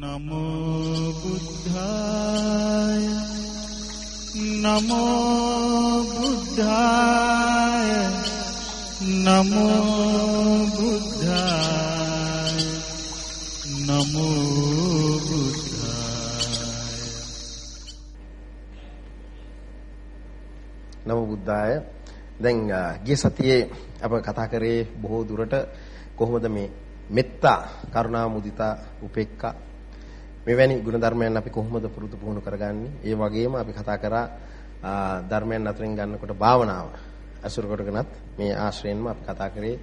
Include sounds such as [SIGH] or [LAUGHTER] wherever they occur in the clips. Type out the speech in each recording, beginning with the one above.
නමෝ බුද්ධාය නමෝ බුද්ධාය නමෝ බුද්ධාය නමෝ බුද්ධාය නමෝ බුද්ධාය දැන් ගිය සතියේ අප කතා කරේ බොහෝ දුරට කොහොමද මේ මෙත්තා කරුණා මුදිතා උපේක්ඛා මෙවැනි ගුණධර්මයන් අපි කොහොමද පුරුදු පුහුණු කරගන්නේ? ඒ වගේම අපි කතා කරා ධර්මයන් අතරින් ගන්නකොට භාවනාව. අසුර කොටගෙනත් මේ ආශ්‍රයෙන්ම අපි කතා කරේ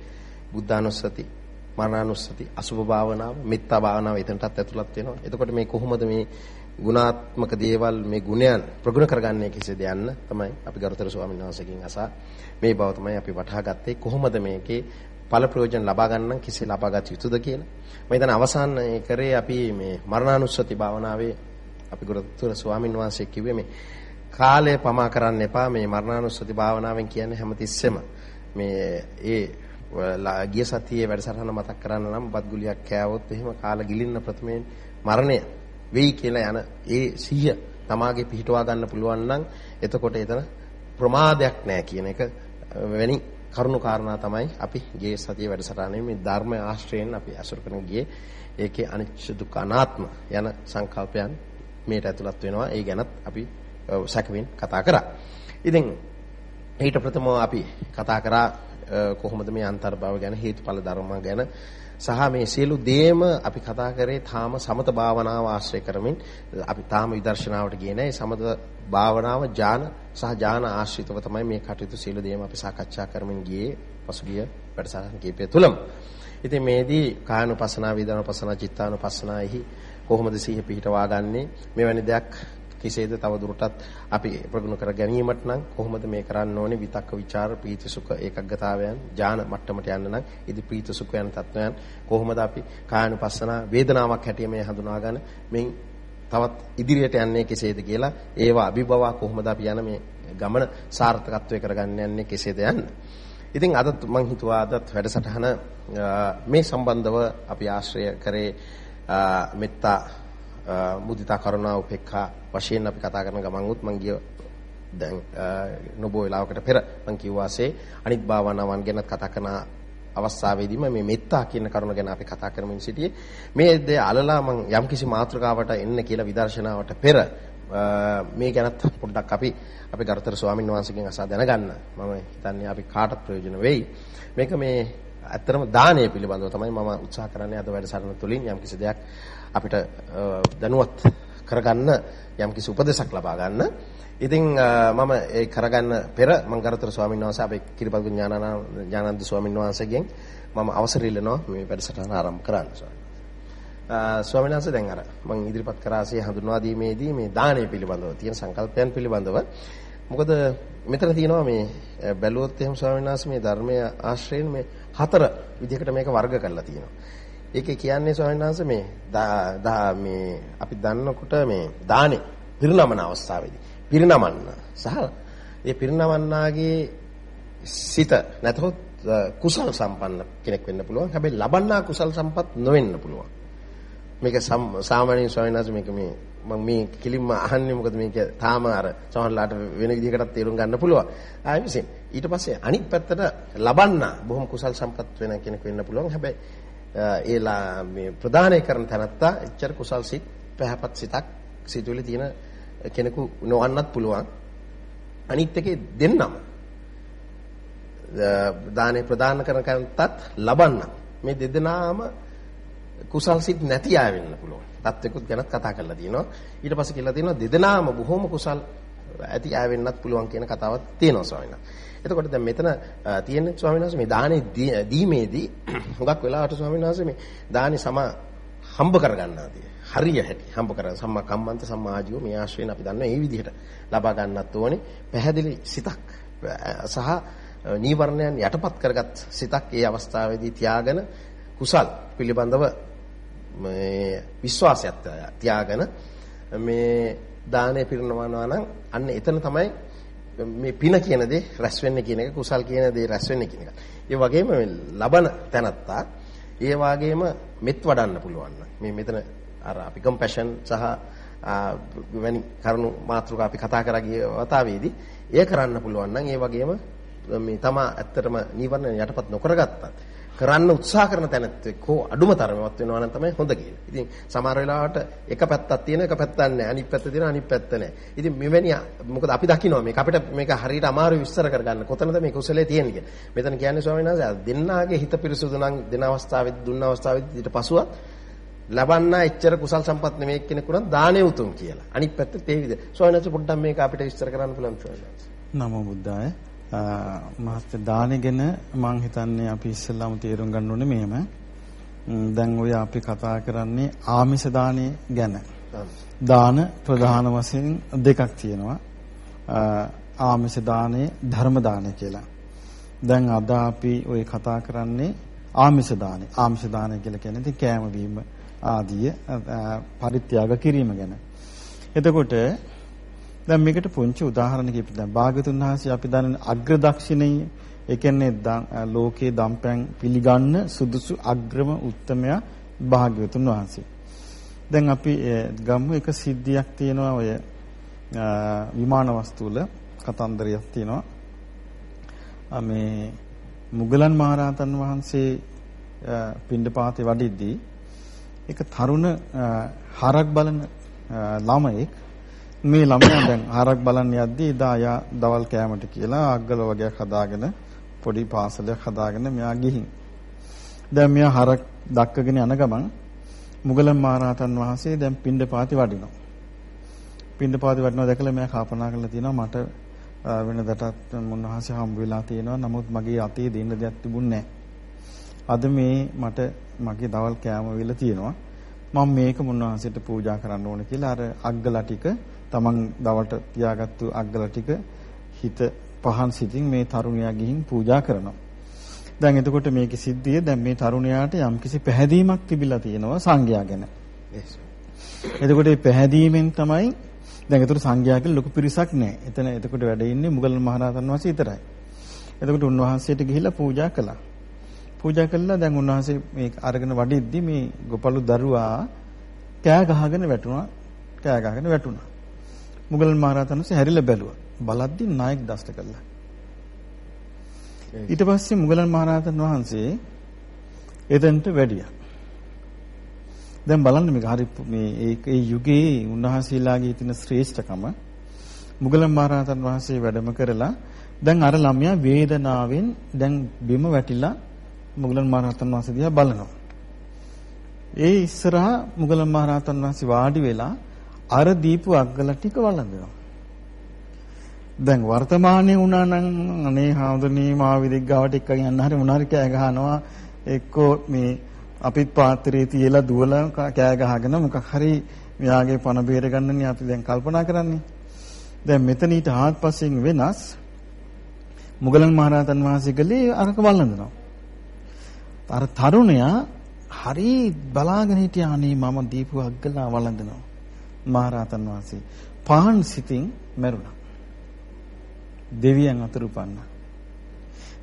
බුද්ධානුස්සති, මරණානුස්සති, අසුභ භාවනාව, මෙත්තා භාවනාව එතනටත් ඇතුළත් වෙනවා. එතකොට මේ කොහොමද මේ ගුණාත්මක දේවල් මේ ගුණයන් ප්‍රගුණ කරගන්නේ කෙසේද යන්න තමයි අපි ගරුතර ස්වාමීන් වහන්සේගෙන් අසා මේ බව තමයි අපි වටහා ගත්තේ කොහොමද මේකේ ඵල ප්‍රයෝජන ලබා ගන්න කෙසේ ලබාගත යුතුද කියලා. මම හිතන අවසාන කරේ අපි මේ මරණානුස්සති භාවනාවේ අපි ගුරුතුර ස්වාමින් වහන්සේ කිව්වේ මේ කාලය පමා කරන්න එපා මේ මරණානුස්සති භාවනාවෙන් කියන්නේ හැමතිස්සෙම මේ ඒ ගිය සතියේ වැඩසටහන මතක් කරන්න නම් බත් ගුලියක් කෑවොත් එහෙම කාල ගිලින්න ප්‍රථමයෙන් මරණය වෙයි කියලා යන ඒ සිහිය තමාගේ පිහිටවා ගන්න පුළුවන් නම් එතකොට එතන ප්‍රමාදයක් නැහැ කියන එක වෙනි කරුණු කාරණා තමයි අපි ගියේ සතියේ වැඩසටහනේ මේ ධර්ම ආශ්‍රයෙන් අපි අසුර කරන ගියේ ඒකේ අනිච්ච දුක්ඛ අනාත්ම යන සංකල්පයන් මේට ඇතුළත් වෙනවා. ඒ ගැනත් අපි සැකවින් කතා කරා. ඉතින් ඊට ප්‍රථමව අපි කතා කරා කොහොමද මේ අන්තර්භව ගැන හේතුඵල ධර්ම ගැන සහ මේ සියලු දේම අපි කතා කරේ තාම සමත භාවනාව ආශ්‍රය කරමින් අපි තාම විදර්ශනාවට ගියේ නැහැ. සමත භාවනාව ඥාන සහ ඥාන ආශ්‍රිතව තමයි මේ කටයුතු සියලු දේම අපි සාකච්ඡා කරමින් ගියේ පසුගිය වැඩසටහන් කීපය තුලම. ඉතින් මේදී කායනුපස්සනා, වේදනානුපස්සනා, චිත්තානුපස්සනාෙහි කොහොමද සිහිය පිහිටවා ගන්නෙ? මෙවැනි දෙයක් කෙසේද තව දුරටත් අපි ප්‍රගුණ කර ගැනීමට නම් කොහොමද මේ කරන්න ඕනේ? විතක්ක ਵਿਚාර ප්‍රීති සුඛ ඒකග්ගතාවයන් ඥාන මට්ටමට යන්න නම්. ඉදි ප්‍රීති සුඛ යන තත්වයන් කොහොමද අපි කායනුපස්සන වේදනාවක් හැටියට මේ හඳුනාගෙන මෙන් තවත් ඉදිරියට යන්නේ කෙසේද කියලා ඒවා අභිබවා කොහොමද අපි යන මේ ගමන සාර්ථකත්වයේ කරගන්න යන්නේ කෙසේද යන්න. ඉතින් අද මම හිතුවා අදත් වැඩසටහන මේ සම්බන්ධව අපි ආශ්‍රය කරේ මෙත්තා මුදිතා කරුණා උපේක්ඛා වශයෙන් අපි කතා කරන ගමන් උත් මම ගිය දැන් නොබෝ වෙලාවකට පෙර මම කිව්වාසේ අනිත් භාවනාවන් ගැන කතා කරන අවස්ථාවේදීම මේ මෙත්තා කියන කරුණ ගැන අපි කතා කරමින් සිටියේ. මේ දේ අලලා මම යම්කිසි මාතෘකාවට එන්න කියලා විදර්ශනාවට පෙර මේ ගැනත් පොඩ්ඩක් අපි අපි ගරුතර ස්වාමීන් වහන්සේගෙන් අසා දැනගන්න. මම හිතන්නේ අපි කාටත් ප්‍රයෝජන වෙයි. මේක මේ ඇත්තරම දානය පිළිබඳව තමයි මම උත්සාහ කරන්නේ. අද වැඩසටහන තුලින් යම්කිසි දෙයක් අපිට දැනුවත් කරගන්න යම්කිසි උපදේශක් ලබා ගන්න. ඉතින් මම ඒ කරගන්න පෙර මම ගරුතර ස්වාමීන් වහන්සේ අපේ කිරිපත්ගු ඥානানন্দ ස්වාමීන් වහන්සේගෙන් මම අවසර ඉල්ලනවා මේ වැඩසටහන ආරම්භ කරන්න ස්වාමීන් වහන්සේ දැන් අර මම ඉදිරිපත් කරාසේ හඳුන්වා දීමේදී මේ දාණය පිළිබඳව තියෙන සංකල්පයන් පිළිබඳව මොකද මෙතන තියෙනවා මේ බැලුවොත් එහෙම ස්වාමීන් වහන්සේ මේ ධර්මයේ ආශ්‍රයෙන් මේ හතර විදිහකට මේක වර්ග කරලා තියෙනවා. ඒකේ කියන්නේ ස්වාමීන් වහන්සේ මේ මේ අපි දන්නකොට මේ දානේ පිරිනමන අවස්ථාවේදී පිරිනමන්න සහ ඒ පිරිනමන්නාගේ සිත නැතහොත් කුසල් සම්පන්න කෙනෙක් වෙන්න පුළුවන්. හැබැයි ලබන්නා කුසල් සම්පත් නොවෙන්න පුළුවන්. මේක සාමාන්‍යයෙන් ස්වාමීන් වහන්සේ මේක මේ මම මේ කිලින්ම අහන්නේ මොකද මේක තාම අර සමහරලාට වෙන විදිහකටත් තේරුම් ගන්න පුළුවන්. ආයෙ විසින් ඊට පස්සේ අනිත් පැත්තට ලබන්න බොහොම කුසල් සම්පත් වෙන කෙනෙක් වෙන්න පුළුවන්. හැබැයි ඒලා මේ ප්‍රදානය කරන තැනත්තා එච්චර කුසල් සිත් පැහැපත් සිතක් සිතුවිලි තියෙන කෙනෙකු නොවන්නත් පුළුවන්. අනිත් එකේ දෙන්නම දානේ ප්‍රදාන කරන කෙනටත් ලබන්න මේ දෙදෙනාම කුසල් සිත් නැති අය වෙන්න පුළුවන්. තත්වෙකුත් ගැනත් කතා කරලා තියෙනවා. ඊට පස්සේ කියලා තියෙනවා දෙදෙනාම බොහොම කුසල් ඇති අය වෙන්නත් පුළුවන් කියන කතාවක් තියෙනවා ස්වාමීන් වහන්සේ. එතකොට දැන් මෙතන තියෙන ස්වාමීන් වහන්සේ මේ දානේ දීමේදී [COUGHS] හුඟක් වෙලාවට ස්වාමීන් වහන්සේ මේ දානේ සම හම්බ කරගන්නාදී හරිය හැටි. හම්බ කරගන්න සම්මා කම්මන්ත සම්මා ආජීව මේ ආශ්‍රයෙන් අපි දන්නවා මේ විදිහට ලබා ගන්නත් ඕනේ. පැහැදිලි සිතක් සහ නීවරණයන් යටපත් කරගත් සිතක් ඒ අවස්ථාවේදී තියාගෙන කුසල් පිළිබඳව මේ විශ්වාසයත් තියාගෙන මේ දානය පිරිනවනවා නම් අන්න එතන තමයි මේ පින කියන දේ රැස් වෙන්නේ කියන එක කුසල් කියන දේ රැස් වෙන්නේ කියන එක. ඒ වගේම ලබන තැනත්තා ඒ වගේම මෙත් වඩන්න පුළුවන් මේ මෙතන අර අපි කම්පැෂන් සහ වෙනි කරුණු මාතෘකා අපි කතා කරා ගිය වතාවේදී එය කරන්න පුළුවන් නම් ඒ වගේම මේ තමා ඇත්තටම නීවරණ යටපත් නොකරගත්තත් කරන්න උත්සාහ කරන තැනත් එක්කෝ අඩුම තරමවත් වෙනවා නම් තමයි හොඳ කියලා. ඉතින් සමහර වෙලාවට එක පැත්තක් තියෙන එක පැත්තක් නැහැ. අනිත් පැත්ත තියෙන අනිත් පැත්ත නැහැ. ඉතින් මෙවැනි මොකද අපි දකිනවා මේක අපිට මේක හරියට අමාරු විස්තර කරගන්න. කොතනද මේ කුසලයේ තියෙන්නේ කියලා. මෙතන කියන්නේ ස්වාමීන් වහන්සේ දෙන්නාගේ හිත පිරිසුදු නම් දෙන අවස්ථාවේදී දුන්න අවස්ථාවේදී ඊට පසුවත් ලබන්න එච්චර කුසල් සම්පත් නෙමෙයි කෙනෙකුට දානෙ උතුම් කියලා. අනිත් පැත්තට ඒ විදිහ. ස්වාමීන් වහන්සේ පොඩ්ඩක් මේක අපිට විස්තර කරන්න පුළුවන් ස්වාමීන් වහන්සේ. නමෝ බුද්ධාය. මහත් දානෙ ගැන මම හිතන්නේ අපි ඉස්සෙල්ලාම තේරුම් ගන්න ඕනේ මෙහෙම. දැන් ඔය අපි කතා කරන්නේ ආමිෂ දානෙ ගැන. දාන ප්‍රධාන වශයෙන් දෙකක් තියෙනවා. ආමිෂ දානෙ ධර්ම දානෙ කියලා. දැන් අද අපි ඔය කතා කරන්නේ ආමිෂ දානෙ. ආමිෂ දානෙ කියලා කියන්නේ ඉතින් කෑම බීම ආදිය පරිත්‍යාග කිරීම ගැන. එතකොට දැන් මේකට පුංචි උදාහරණ කිපි දැන් භාගතුන් වහන්සේ අපි දන්න අග්‍ර දක්ෂිණේ ඒ කියන්නේ ලෝකේ දම්පැන් පිළිගන්න සුදුසු අග්‍රම උත්තමයා භාග්‍යවතුන් වහන්සේ. දැන් අපි ගමු එක සිද්ධියක් තියෙනවා ඔය විමාන වස්තුවල කතන්දරයක් තියෙනවා. මේ මුගලන් මහරහතන් වහන්සේ පිණ්ඩපාතේ වඩිද්දී එක තරුණ හරක් බලන ළමයෙක් මේ ළමයා දැන් හරක් බලන්න යද්දී එදා යා දවල් කෑමට කියලා අග්ගල වගේක් හදාගෙන පොඩි පාසලයක් හදාගෙන මෙයා ගිහින්. දැන් මෙයා හරක් දක්කගෙන යන ගමන් මුගලන් මහරහතන් වහන්සේ දැන් පින්ඩපාති වඩිනවා. පින්ඩපාති වඩිනවා දැකලා මෙයා කල්පනා කරලා තියෙනවා මට වෙනදටත් මුන්වහන්සේ හම්බ වෙලා තියෙනවා. නමුත් මගේ අතේ දෙන්න දෙයක් තිබුණේ අද මේ මට මගේ දවල් කෑම වෙලා තියෙනවා. මම මේක මුන්වහන්සේට පූජා කරන්න ඕන කියලා අර අග්ගලා ටික තමන් දවල්ට තියාගත්තු අග්ගල ටික හිත පහන් සිතින් මේ තරුණයා ගිහින් පූජා කරනවා. දැන් එතකොට මේකේ සිද්ධිය දැන් මේ තරුණයාට යම්කිසි පැහැදීමක් තිබිලා තියෙනවා සංඝයා ගැන. එතකොට මේ පැහැදීමෙන් තමයි දැන් එතකොට සංඝයා කියලා ලොකු පිරිසක් නැහැ. එතන එතකොට වැඩ ඉන්නේ මුගලන් මහරහතන් වහන්සේ විතරයි. එතකොට උන්වහන්සේට ගිහිල්ලා පූජා කළා. පූජා කළා දැන් උන්වහන්සේ මේ අරගෙන වඩිද්දි මේ ගොපලු දරුවා කෑ ගහගෙන වැටුණා. කෑ ගහගෙන වැටුණා. මුගලන් මහරහතන් වහන්සේ හැරිලා බැලුවා. බලද්දි නායක දෂ්ට කළා. ඊට පස්සේ මුගලන් මහරහතන් වහන්සේ එතනට වැඩියා. දැන් බලන්න මේක හරි මේ ඒ යුගයේ උන්වහන්සේලාගේ තියෙන ශ්‍රේෂ්ඨකම මුගලන් මහරහතන් වහන්සේ වැඩම කරලා දැන් අර ළමයා වේදනාවෙන් දැන් බිම වැටිලා මුගලන් මහරහතන් වහන්සේ දිහා බලනවා. ඒ ඉස්සරහා මුගලන් මහරහතන් වහන්සේ වාඩි වෙලා අර දීපු අග්ගල ටික වළඳනවා. දැන් වර්තමානයේ වුණා නම් අනේ හාමුදුරනේ මාවිදික් ගාවට එක්ක යන්න හරි මොනාරි කෑ ගහනවා එක්කෝ මේ අපිත් පාත්‍රයේ තියලා දුවලා කෑ ගහගෙන මොකක් හරි මෙයාගේ පණ බේර ගන්නනේ අපි දැන් කල්පනා කරන්නේ. දැන් මෙතන ඊට ආත්පසින් වෙනස් මුගලන් මහරහතන් වහන්සේ ගලේ අරක වළඳනවා. අර තරුණයා හරි බලාගෙන හිටියා අනේ මම දීපු අග්ගලා වළඳනවා. මහරහතන් වහන්සේ පහන් සිතින් මැරුණා. දෙවියන් අතර උපන්නා.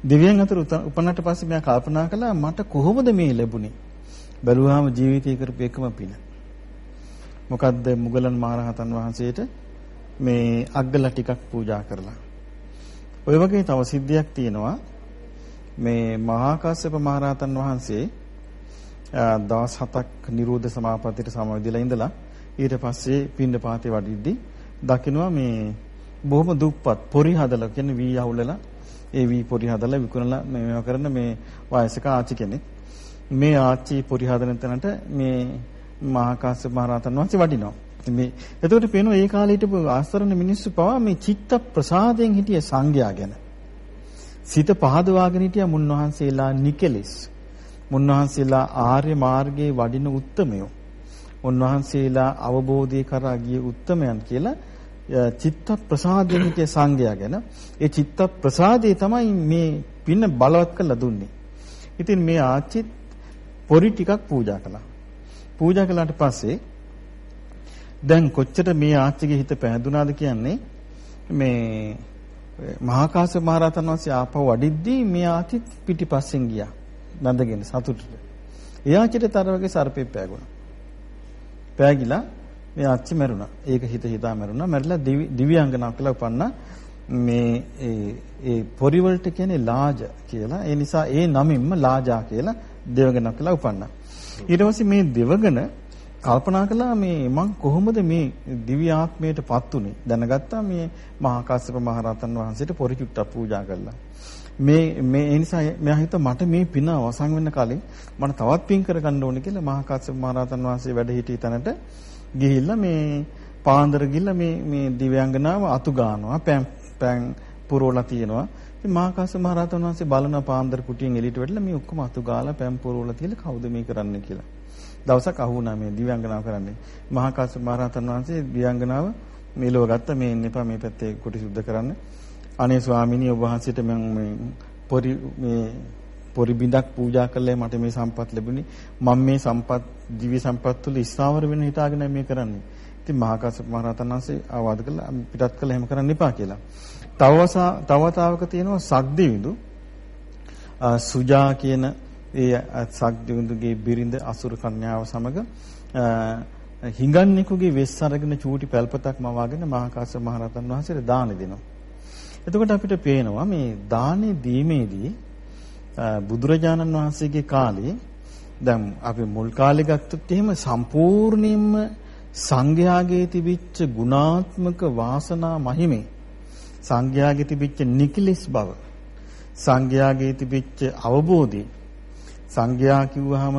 දෙවියන් අතර උපන්නට පස්සේ මම කල්පනා කළා මට කොහොමද මේ ලැබුණේ? බැලුවාම ජීවිතේ කරපු එකම පින. මොකද්ද මුගලන් මහරහතන් වහන්සේට මේ අග්ගල ටිකක් පූජා කරලා. ওই වගේ තව සිද්ධියක් තියෙනවා. මේ මහා කාශ්‍යප මහරහතන් වහන්සේ දවස් 7ක් නිරෝධ සමාපත්තියට සමවැදිලා ඉඳලා ඊට පස්සේ පින්න පාතේ වඩිද්දි දකින්නවා මේ බොහොම දුප්පත් පොරි හදලා කියන්නේ වී අහුලලා ඒ වී පොරි හදලා විකුණලා මේවා කරන මේ වයසක ආච්චි කෙනෙක්. මේ ආච්චි පොරි හදන තැනට මේ මහා කාශ්‍යප මහ රහතන් වහන්සේ වඩිනවා. මේ එතකොට පේනවා ඒ කාලේ හිටපු ආස්තරණ මිනිස්සු පවා මේ චිත්ත ප්‍රසාදයෙන් හිටිය සංඝයා ගැන. සිත පහදවාගෙන හිටිය මුන්වහන්සේලා නිකලෙස්. මුන්වහන්සේලා ආර්ය මාර්ගයේ වඩින උත්තමයෝ. උන්වහන්සේලා අවබෝධය කරා ගිය උත්තමයන් කියලා චිත්ත ප්‍රසාදයෙන් හිටිය සංගය ගැන ඒ චිත්ත ප්‍රසාදේ තමයි මේ පින්න බලවත් කරලා දුන්නේ. ඉතින් මේ ආච්චිත් පොරි ටිකක් පූජා කළා. පූජා කළාට පස්සේ දැන් කොච්චර මේ ආච්චිගේ හිත පැහැදුනාද කියන්නේ මේ මහා කාශ්‍යප මහ රහතන් වහන්සේ ආපහු වඩිද්දී මේ ආච්චි පිටිපස්සෙන් ගියා. බඳගෙන සතුටට. ඒ ආච්චිට තර වගේ සර්පෙක් පෑගුණා. පෑගිලා මේ අච්චි මැරුණා. ඒක හිත හිතා මැරුණා. මැරිලා දිව්‍යාංගනාවක් කියලා උපන්නා. මේ ඒ ඒ පොරි වලට කියන්නේ ලාජ කියලා. ඒ නිසා ඒ නමින්ම ලාජා කියලා දෙවගණක් කියලා උපන්නා. ඊට පස්සේ මේ දෙවගණ කල්පනා කළා මේ මං කොහොමද මේ දිව්‍ය ආත්මයටපත් උනේ දැනගත්තා මේ මහා කාශ්‍යප මහ රහතන් වහන්සේට පොරි චුට්ටක් පූජා කළා මේ මේ ඒ නිසා මෙයා හිත මට මේ පින අවසන් වෙන්න කලින් මට තවත් පින් කරගන්න ඕනේ කියලා මහා කාශ්‍යප මහ රහතන් වහන්සේ වැඩ සිටි තැනට ගිහිල්ලා මේ පාන්දර ගිහිල්ලා මේ මේ දිව්‍යාංගනාව අතු ගන්නවා පෑන් පෑන් පුරවලා තියෙනවා ඉතින් මහා කාශ්‍යප මහ රහතන් වහන්සේ බලන පාන්දර කුටියෙන් එළියට වැටලා මේ ඔක්කොම අතු ගාලා පෑන් පුරවලා තියලා කවුද මේ කරන්නේ කියලා දවසක් අහු වුණා මේ දිව්‍යාංගනාව කරන්නේ. මහා කාශ්‍යප මහ රහතන් වහන්සේ දිව්‍යාංගනාව මේලව ගත්ත මේ එන්න එපා මේ පැත්තේ කුටි සුද්ධ කරන්න. අනේ ස්වාමීනි ඔබ වහන්සේට මම මේ පොරි මේ පොරි බිඳක් පූජා කළේ මට මේ සම්පත් ලැබුණේ. මම මේ සම්පත් දිව්‍ය සම්පත් තුල ස්ථාවර වෙන හිතාගෙන මේ කරන්නේ. ඉතින් මහා කාශ්‍යප මහ රහතන් වහන්සේ ආවාද කළා පිටත් කළා එහෙම කරන්න එපා කියලා. තවවසා තවතාවක තියෙනවා සග්දිවිඳු සුජා කියන ඒ සක්දිවිඳුගේ බිරිඳ අසුර කන්‍යාව සමග හිඟන්නෙකුගේ වෙස් අරගෙන චූටි පැල්පතක් මවාගෙන මහා කාශ්‍යප මහ රහතන් වහන්සේට දාන දෙනවා. එතකොට අපිට පේනවා මේ දානෙ දීමේදී බුදුරජාණන් වහන්සේගේ කාලේ දැන් අපි මුල් කාලේ ගත්තොත් එහෙම සම්පූර්ණයෙන්ම සංඝයාගේ තිබිච්ච ගුණාත්මක වාසනා මහිමේ සංඝයාගේ තිබිච්ච නිකිලිස් බව සංඝයාගේ තිබිච්ච අවබෝධය සංඝයා කිව්වහම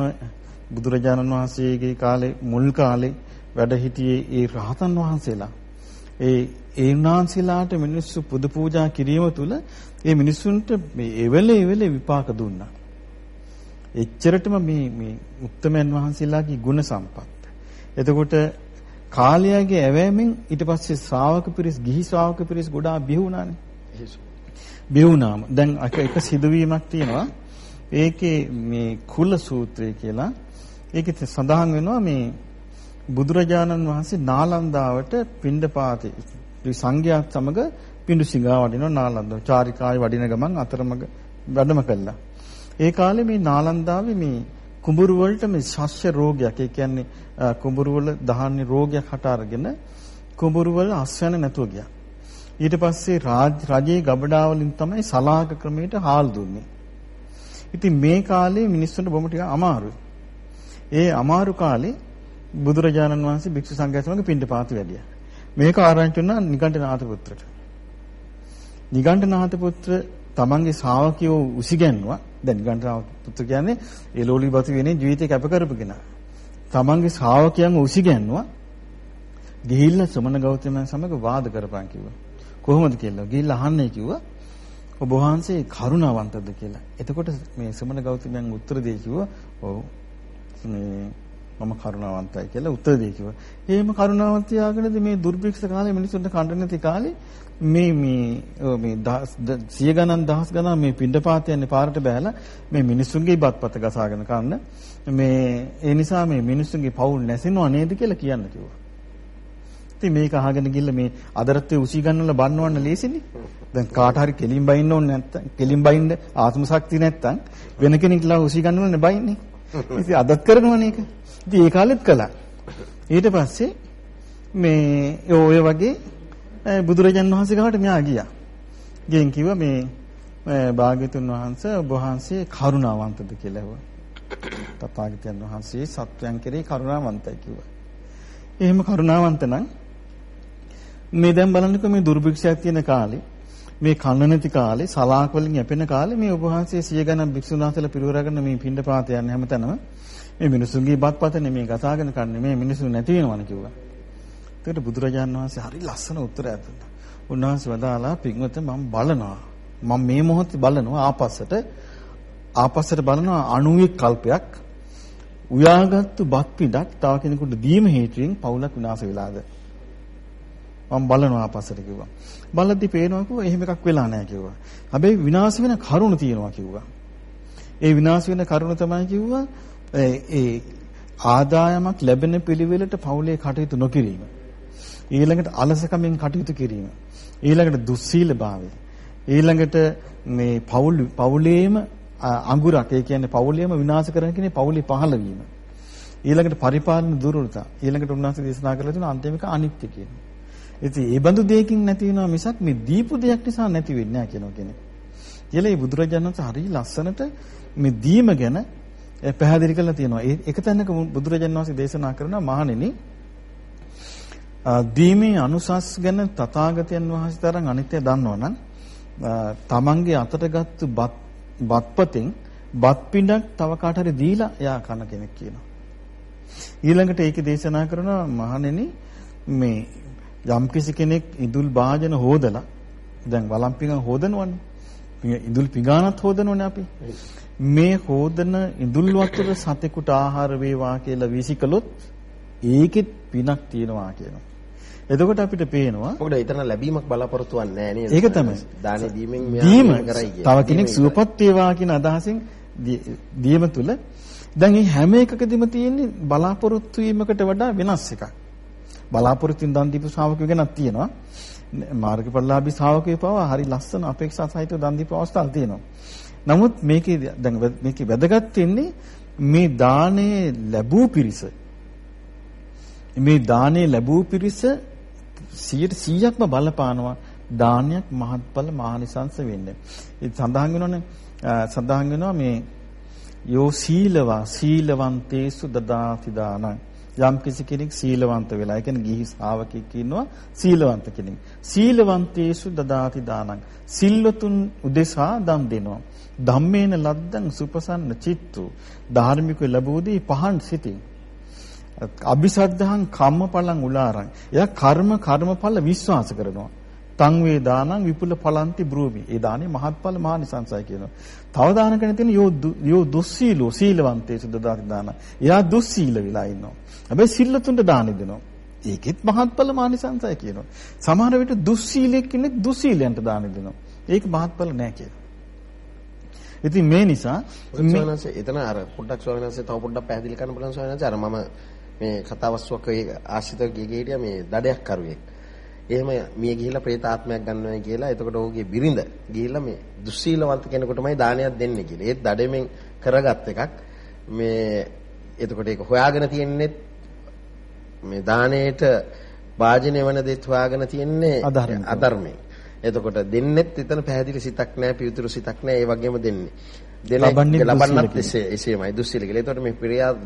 බුදුරජාණන් වහන්සේගේ කාලේ මුල් කාලේ වැඩ හිටියේ ඒ රහතන් වහන්සේලා. ඒ ඒ උන්වහන්සේලාට මිනිස්සු පුද පූජා කිරීම තුළ ඒ මිනිස්සුන්ට මේ එවෙලේ එවෙලේ විපාක දුන්නා. එච්චරටම මේ මේ උත්තමයන් වහන්සේලාගේ ගුණ සම්පත්. එතකොට කාලයාගේ ඇවෑමෙන් ඊට පස්සේ ශ්‍රාවක පිරිස් ගිහි ශ්‍රාවක පිරිස් ගොඩාක් බිහි වුණානේ. බිහි වුණාම දැන් එක සිදුවීමක් තියෙනවා. ඒකේ මේ කුල සූත්‍රය කියලා ඒකෙත් සඳහන් වෙනවා මේ බුදුරජාණන් වහන්සේ නාලන්දාවට පිණ්ඩපාතේ සංඝයාත් සමග පිඬු සිඟා වඩිනවා නාලන්දාව. චාරිකාවේ වඩින ගමන් අතරමඟ වැඩම කළා. ඒ කාලේ මේ නාලන්දාවේ මේ කුඹුරු වලට මේ ශස්්‍ය රෝගයක් ඒ කියන්නේ කුඹුරු වල දහන්නේ රෝගයක් හට අරගෙන කුඹුරු වල අස්වැන්න නැතුව ගියා. ඊට පස්සේ රාජ්‍ය රජයේ ගබඩා වලින් තමයි සලාක ක්‍රමයට හාල් දුන්නේ. ඉතින් මේ කාලේ මිනිස්සුන්ට බොහොම ටික අමාරුයි. ඒ අමාරු කාලේ බුදුරජාණන් වහන්සේ භික්ෂු සංඝයා සමග පින්ඩපාත වැඩියා. මේක ආරංචි වුණා නිගණ්ඨනාථ පුත්‍රට. නිගණ්ඨනාථ පුත්‍ර තමන්ගේ ශ්‍රාවකයෝ උසිගැන්නුවා. දැන් නිගණ්ඨනාථ පුත්‍ර කියන්නේ එළෝලි බතු වෙනේ ජීවිතේ කැප කරපු කෙනා. තමන්ගේ ශ්‍රාවකයන්ව උසිගැන්නුවා. ගිහිල්ලා සමන ගෞතමයන් සමග වාද කරපන් කිව්වා. කොහොමද කියලා. ගිහිල්ලා අහන්නේ කිව්වා. ඔබ වහන්සේ කරුණාවන්තද කියලා. එතකොට මේ සමන ගෞතමයන් උත්තර දෙයි කිව්වා. ඔව්. මේ මම කරුණාවන්තයි කියලා උත්තර දෙයි කිව්වා. එහෙම කරුණාවන්ත යාගෙනද මේ දුර්භික්ෂ කාලේ මිනිසුන්ට කණ්ඩ නැති කාලේ මේ මේ මේ සිය ගණන් දහස් ගණන් මේ පින්ඩපාත යන්නේ පාරට බෑලා මේ මිනිසුන්ගේ බත්පත ගසාගෙන කන්න මේ ඒ නිසා මේ මිනිසුන්ගේ පවුල් නැසෙනව නේද කියලා කියන්න කිව්වා. ඉතින් මේක අහගෙන ගිල්ල මේ අදරත්තේ උසී ගන්නවල බන්නවන්න ලේසිනේ. දැන් කාට හරි කෙලින් බයින්න ඕනේ නැත්තම් කෙලින් බයින්න ආත්ම ශක්තිය නැත්තම් වෙන කෙනෙක්ලා උසී ගන්නවනේ බයින්නේ. ඉතින් අදත් කරනවනේ ඒක. ඉතින් ඒ කාලෙත් කළා. ඊට පස්සේ මේ ඔය වගේ බුදුරජාන් වහන්සේ ගාවට මෙයා ගියා. ගෙන් කිව්වා මේ භාග්‍යතුන් වහන්සේ ඔබ වහන්සේ කරුණාවන්තද කියලා ඇහුවා. තථාගතයන් වහන්සේ සත්‍යයන් කෙරෙහි කරුණාවන්තයි කිව්වා. එහෙම කරුණාවන්ත නම් මේ දැන් බලන්නකෝ මේ දුර්භික්ෂයක් තියෙන කාලේ මේ කන්න නැති කාලේ සලාක් වලින් යැපෙන කාලේ මේ උපවාසයේ සිය ගණන් භික්ෂුන් වහන්සේලා පිරිවරගෙන මේ පින්ඩ පාත යන්නේ හැමතැනම මේ මිනිසුන්ගේ බත්පතනේ මේ ගසාගෙන කන්නේ මේ මිනිසුන් නැති වෙනවනේ කිව්වා. ඒකට බුදුරජාණන් වහන්සේ හරි ලස්සන උත්තරයක් දුන්නා. උන්වහන්සේ වදාලා පින්වත මම බලනවා. මම මේ මොහොතේ බලනවා ආපස්සට ආපස්සට බලනවා 90 කල්පයක් උයාගත්තු බත් පිටක් තව කෙනෙකුට දීම හේතුවෙන් පවුලක් විනාශ වෙලාද? මම බලනවා ආපස්සට කිව්වා. බලද්දි පේනවා කිව්වා එහෙම එකක් වෙලා නැහැ කිව්වා. හැබැයි විනාශ වෙන කරුණ තියෙනවා කිව්වා. ඒ විනාශ වෙන කරුණ තමයි කිව්වා ඒ ආදායමක් ලැබෙන පිළිවෙලට පවුලේ කටයුතු නොකිරීම. ඊළඟට අලසකමින් කටයුතු කිරීම. ඊළඟට දුස්සීලභාවය. ඊළඟට මේ පවුල් පවුලේම අඟුරක් ඒ කියන්නේ පවුලේම විනාශ කරන කෙනේ පවුලේ පහළ වීම. ඊළඟට පරිපාලන දුර්වලතා. ඊළඟට උන්වහන්සේ දේශනා කරලා තියෙන අන්තිමික අනිත්‍ය කියන. ඉතින් ඒ බඳු දෙයකින් නැති වෙනවා මිසක් මේ දීපු දෙයක් නිසා නැති වෙන්නේ නැහැ කියනවා කෙනෙක්. කියලා මේ බුදුරජාණන් වහන්සේ හරිය ලස්සනට මේ දීම ගැන පැහැදිලි කරලා තියෙනවා. ඒ එක තැනක බුදුරජාණන් වහන්සේ දේශනා කරනවා මහණෙනි දීමේ අනුසස් ගැන තථාගතයන් වහන්සේ තරම් අනිත්‍ය දන්නවනම් තමන්ගේ අතට ගත්තු බත්පතෙන් බත් පිඬක් තව කාට හරි දීලා එයා කන කෙනෙක් කියනවා. ඊළඟට ඒකේ දේශනා කරනවා මහණෙනි මේ යම්කිසි කෙනෙක් ඉදුල් භාජන හොදලා දැන් වළම්පිඟන් හොදනවනේ. ඉදුල් පිඟානත් හොදනවනේ අපි. මේ හොදන ඉදුල් වතුර සතෙකුට ආහාර වේවා කියලා විසිකලොත් ඒකෙත් පිනක් තියෙනවා කියනවා. එතකොට අපිට පේනවා මොකද එතන ලැබීමක් බලාපොරොත්තු වෙන්නේ නැහැ නේද? ඒක තමයි. දානේ දීමෙන් දීම තව කෙනෙක් සුවපත් වේවා කියන අදහසින් දීම තුල දැන් මේ හැම එකකදීම තියෙන්නේ බලාපොරොත්තු වීමකට වඩා වෙනස් එකක්. බලාපොරොත්තුෙන් දන් දීපු ශ්‍රාවකයෝ ගැනක් තියෙනවා. මාර්ගඵලලාභී ශ්‍රාවකයෝ පවා හරි ලස්සන අපේක්ෂා සහිතව දන් දීපු අවස්ථාල් තියෙනවා. නමුත් මේකේ දැන් මේකේ වැදගත් වෙන්නේ මේ දානේ ලැබූ පිරිස මේ දානේ ලැබූ පිරිස 100%ක්ම බලපානවා දානයක් මහත්ඵල මහානිසංස වෙන්නේ. ඒ සඳහන් වෙනවනේ සඳහන් වෙනවා මේ යෝ සීලවා සීලවන්තේසු දදාති දානං යම් කිසි කෙනෙක් සීලවන්ත වෙලා ඒ කියන්නේ ගිහි ශ්‍රාවකෙක් ඉන්නවා සීලවන්ත කෙනෙක්. සීලවන්තේසු දදාති දානං. සිල්වතුන් උදෙසා දන් දෙනවා. ධම්මේන ලද්දං සුපසන්න චිත්තු. ධාර්මික ලැබුවදී පහන් සිටින්. අபிසද්ධහං කම්මපලං උලාරං. එයා කර්ම කර්මඵල විශ්වාස කරනවා. තං වේ දානං විපුල ඵලಂತಿ බ්‍රූමි. ඒ දානේ මහත්ඵල මහානිසංසය කියනවා. තව දානකන තියෙන යෝ යෝ දුස්සීලෝ සීලවන්තේ සුදදාති දාන. එයා දුස්සීල වෙලා ඉන්නවා. හැබැයි සිල්ලතුන්ට දාන දෙනවා. ඒකෙත් මහත්ඵල මහානිසංසය කියනවා. සමහර විට දුස්සීලෙක් කෙනෙක් දුස්සීලයන්ට දාන දෙනවා. ඒක මහත්ඵල නෑ කියනවා. ඉතින් මේ නිසා ස්වාමීනන්සේ එතන අර පොඩ්ඩක් ස්වාමීනන්සේ තව පොඩ්ඩක් පැහැදිලි කරන්න බලන්න ස්වාමීනන්සේ අර මම මේ කතාවස්සුවක ආශ්‍රිතව ගියේ හිටියා මේ දඩයක් කරුවෙක්. එහෙම මිය ගිහිල්ලා പ്രേත ආත්මයක් ගන්නවයි කියලා එතකොට ඔහුගේ බිරිඳ ගිහිල්ලා මේ දුස්සීලවන්ත කෙනෙකුටමයි දානයක් දෙන්නේ කියලා. ඒත් දඩෙමින් කරගත් එකක්. මේ එතකොට ඒක හොයාගෙන තියෙන්නේ මේ දාණයට වාජනය වෙන දෙත් හොයාගෙන තියෙන්නේ අධර්මයෙන්. එතකොට දෙන්නෙත් එතන පැහැදිලි සිතක් නැහැ, පිවිතුරු සිතක් නැහැ. ඒ වගේම දෙන්නේ. දෙන්නේ ලබන්නත් එසේ එසේමයි දුස්සීල කියලා. එතකොට මේ